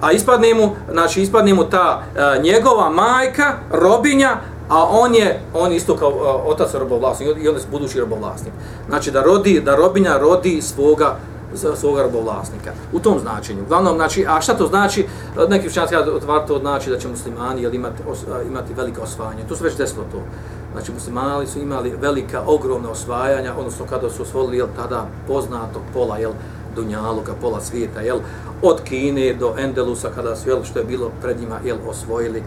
A ispadne mu, znači, ispadne mu ta uh, njegova majka, robinja, a on je, on isto kao e, otac robovlasnik, i on je budući robovlasnik. Znači, da rodi, da robinja rodi svoga svoga robovlasnika. U tom značenju. Uglavnom, znači, a šta to znači? Neki učenjaci kada otvar to znači da će muslimani jel, imati, os, imati veliko osvajanje. To se već desilo to. Znači, muslimani su imali velika, ogromna osvajanja, odnosno kada su osvojili, jel, tada poznatog pola, jel, Dunjaluka, pola svijeta, jel, od Kine do Endelusa, kada su, jel, što je bilo pred njima, jel, osvojili e,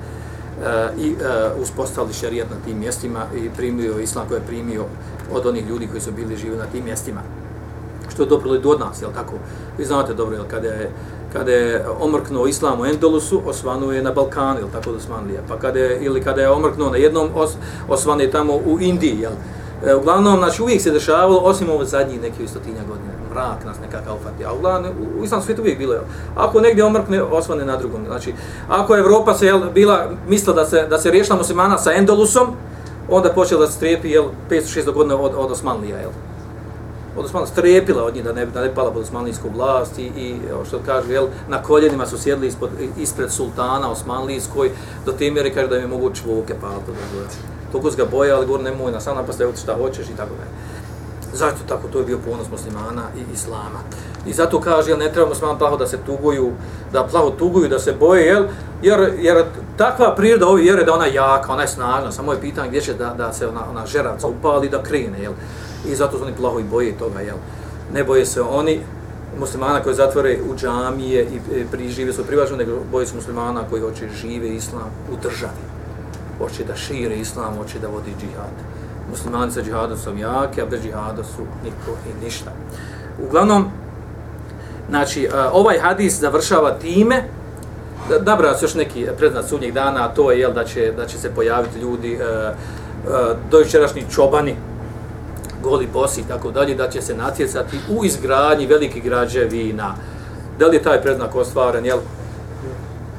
i uh, uspostavili šerijat na tim mjestima i primio islam koji je primio od onih ljudi koji su bili živi na tim mjestima. Što je dobro do nas, jel tako? Vi znate dobro, jel, kada je, kada je omrknuo islam u Endolusu, osvanuo je na Balkanu, jel tako da Osmanlija. Pa kada je, ili kada je omrknuo na jednom, os, osvan je tamo u Indiji, jel? E, uglavnom, znači, uvijek se dešavalo, osim ove zadnjih nekih stotinja godina, mrak nas nekakav ufati, a uglavnom, u, u islam svijetu uvijek bilo, jel? Ako negdje omrkne, osvane na drugom. Znači, ako Evropa se, jel, bila, mislila da se, da se riješila muslimana sa Endolusom, onda počela da se strijepi, jel, 500-600 godina od, od Osmanlija, jel? Osman strepila od njih da ne, da ne pala pod osmanlijsku vlast i, i što kažu, jel, na koljenima su sjedli ispod, ispred sultana osmanlijskoj, do te mjere kaže da je mogu čvoke paliti. Toliko su ga boja, ali govor nemoj na sam napaste, šta hoćeš i tako dalje. Zašto tako? To je bio ponos muslimana i islama. I zato kaže, jel, ne treba muslimana plaho da se tuguju, da plaho tuguju, da se boje, jel, jer, jer takva priroda ovi vjere da ona jaka, ona je snažna, samo je pitanje gdje će da, da se ona, ona žeravca upali da krene, jel i zato su oni plaho i boje toga, jel? Ne boje se oni muslimana koji zatvore u džamije i e, prižive su privažno, nego boje se muslimana koji hoće žive islam u državi. Hoće da šire islam, hoće da vodi džihad. Muslimani sa džihadom su jake, a bez džihada su niko i ništa. Uglavnom, znači, e, ovaj hadis završava time, da, se još neki predznat sudnjeg dana, a to je jel, da, će, da će se pojaviti ljudi, e, e, dojučerašnji čobani, goli bosi i tako dalje, da će se natjecati u izgradnji velikih građevina. Da li je taj preznak ostvaren, jel?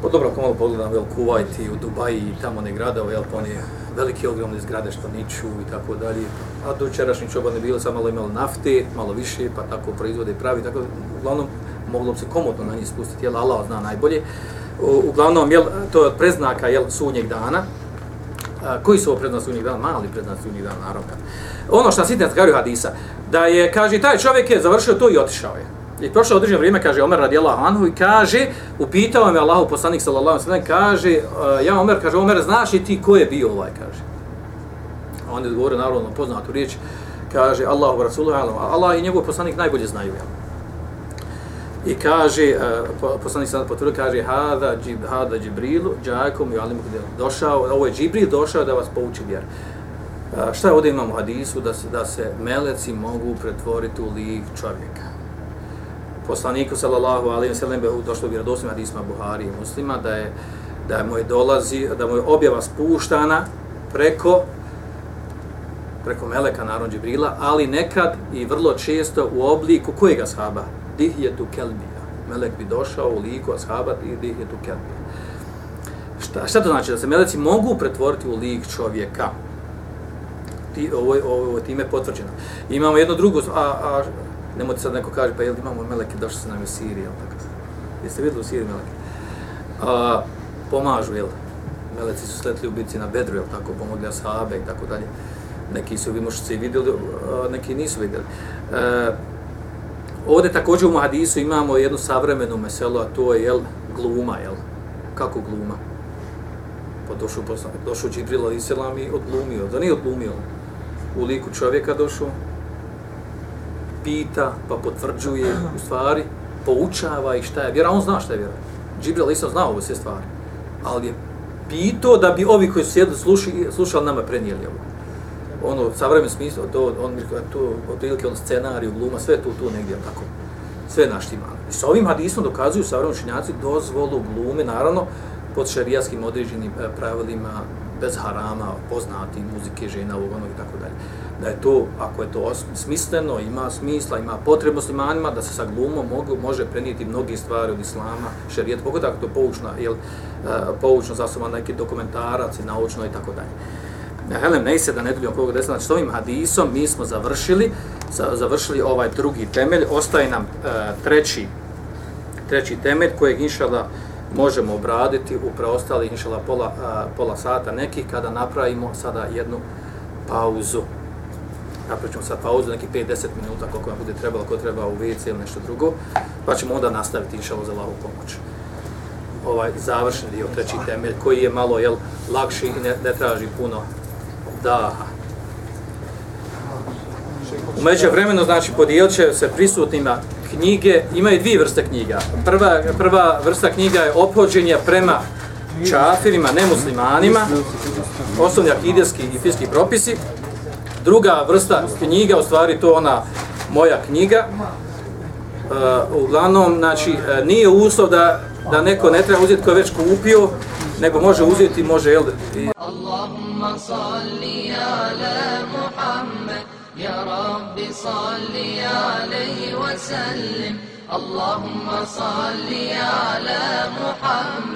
Pa dobro, ako malo pogledam, jel, Kuwait i u Dubaji i tamo ne gradao, jel, pa je veliki ogromne zgrade što niču i tako dalje. A do čerašnji čoba ne bilo, samo malo imalo nafte, malo više, pa tako proizvode i pravi, tako uglavnom moglo bi se komodno na njih spustiti, jel, Allah zna najbolje. Uglavnom, jel, to je od preznaka, jel, sunnjeg dana. A, koji su ovo predznaci sunnjeg dana? Mali predznaci sunnjeg dana, naravno ono što nas ide na hadisa, da je, kaže, taj čovjek je završio to i otišao je. I prošlo određeno vrijeme, kaže Omer radijallahu anhu i kaže, upitao me Allahu poslanik sallallahu alejhi ve sellem, kaže, uh, ja Omer, kaže, Omer, znaš li ti ko je bio ovaj, kaže. A on je odgovorio naravno poznatu riječ, kaže, Allahu rasuluhu Allah i njegov poslanik najbolje znaju, jel? I kaže, uh, poslanik sad potvrdio, kaže, hada, džib, hada džibrilu, džakom i alimu došao, ovo je džibril došao da vas pouči vjeru. Šta je ovdje imamo u hadisu? Da se, da se meleci mogu pretvoriti u lik čovjeka. Poslaniku sallallahu alaihi wa sallam došlo u vjerodosnim hadisma Buhari i muslima da je da je dolazi, da mu je objava spuštana preko preko Meleka, naravno Džibrila, ali nekad i vrlo često u obliku kojega ashaba? Dihjetu kelbija. Melek bi došao u liku ashaba i dihjetu kelbija. Šta, šta to znači? Da se meleci mogu pretvoriti u lik čovjeka? Ti, ovo, ovo, ovo time potvrđeno. Imamo jedno drugo, a, a nemojte sad neko kaže, pa jel imamo meleke, došli se nam u Siriji, jel tako? Jeste vidjeli u Siriji meleke? A, pomažu, jel? Meleci su sletli u bici na Bedru, jel tako? Pomogli Asabe i tako dalje. Neki su vi mušci vidjeli, a, neki nisu vidjeli. E, ovdje također u Mahadisu imamo jednu savremenu meselu, a to je, jel, gluma, jel? Kako gluma? Pa došao, došao Džibril ali i odglumio. Da nije odglumio, u liku čovjeka došao, pita, pa potvrđuje u stvari, poučava i šta je vjera. On zna šta je vjera. Džibril ali sam znao ove sve stvari. Ali je pitao da bi ovi koji su sjedli slušali, slušali nama prenijeli ovo. Ono, savremen smisla, to, on mi to, otprilike on scenarij, gluma, sve tu, tu negdje, tako. Sve naštima. I sa ovim hadisom dokazuju savremeni učenjaci dozvolu glume, naravno, pod šarijaskim određenim e, pravilima, bez harama, poznati muzike žena, ovog onog i tako dalje. Da je to, ako je to smisleno, ima smisla, ima potrebu muslimanima, da se sa glumom mogu, može prenijeti mnogi stvari od islama, šerijet, pogodak to e, poučno, jel, poučno zasoma neki dokumentarac i naučno i tako dalje. Helem, ne se da ne duljom kogog desna, znači s ovim hadisom mi smo završili, završili ovaj drugi temelj, ostaje nam uh, treći, treći temelj kojeg inšala uh, možemo obraditi u preostali inšala pola, a, pola sata nekih kada napravimo sada jednu pauzu. Napravit ćemo sad pauzu, neki 5-10 minuta koliko vam bude trebalo, ko treba u WC ili nešto drugo, pa ćemo onda nastaviti inšala za lavu pomoć. Ovaj završen dio, treći temelj, koji je malo jel, lakši i ne, ne traži puno daha. U među vremenu, znači, podijelit će se prisutnima knjige, imaju dvije vrste knjiga. Prva, prva vrsta knjiga je ophođenje prema čafirima, nemuslimanima, osnovni akidijski i fiski propisi. Druga vrsta knjiga, u stvari to ona moja knjiga, uh, uglavnom, znači, e, nije uslov da, da neko ne treba uzeti ko je već kupio, nego može uzeti, može, jel? I... Allahumma salli ala Rabbi salli alaihi wa sallim, Allahumma salli ala Muhammed,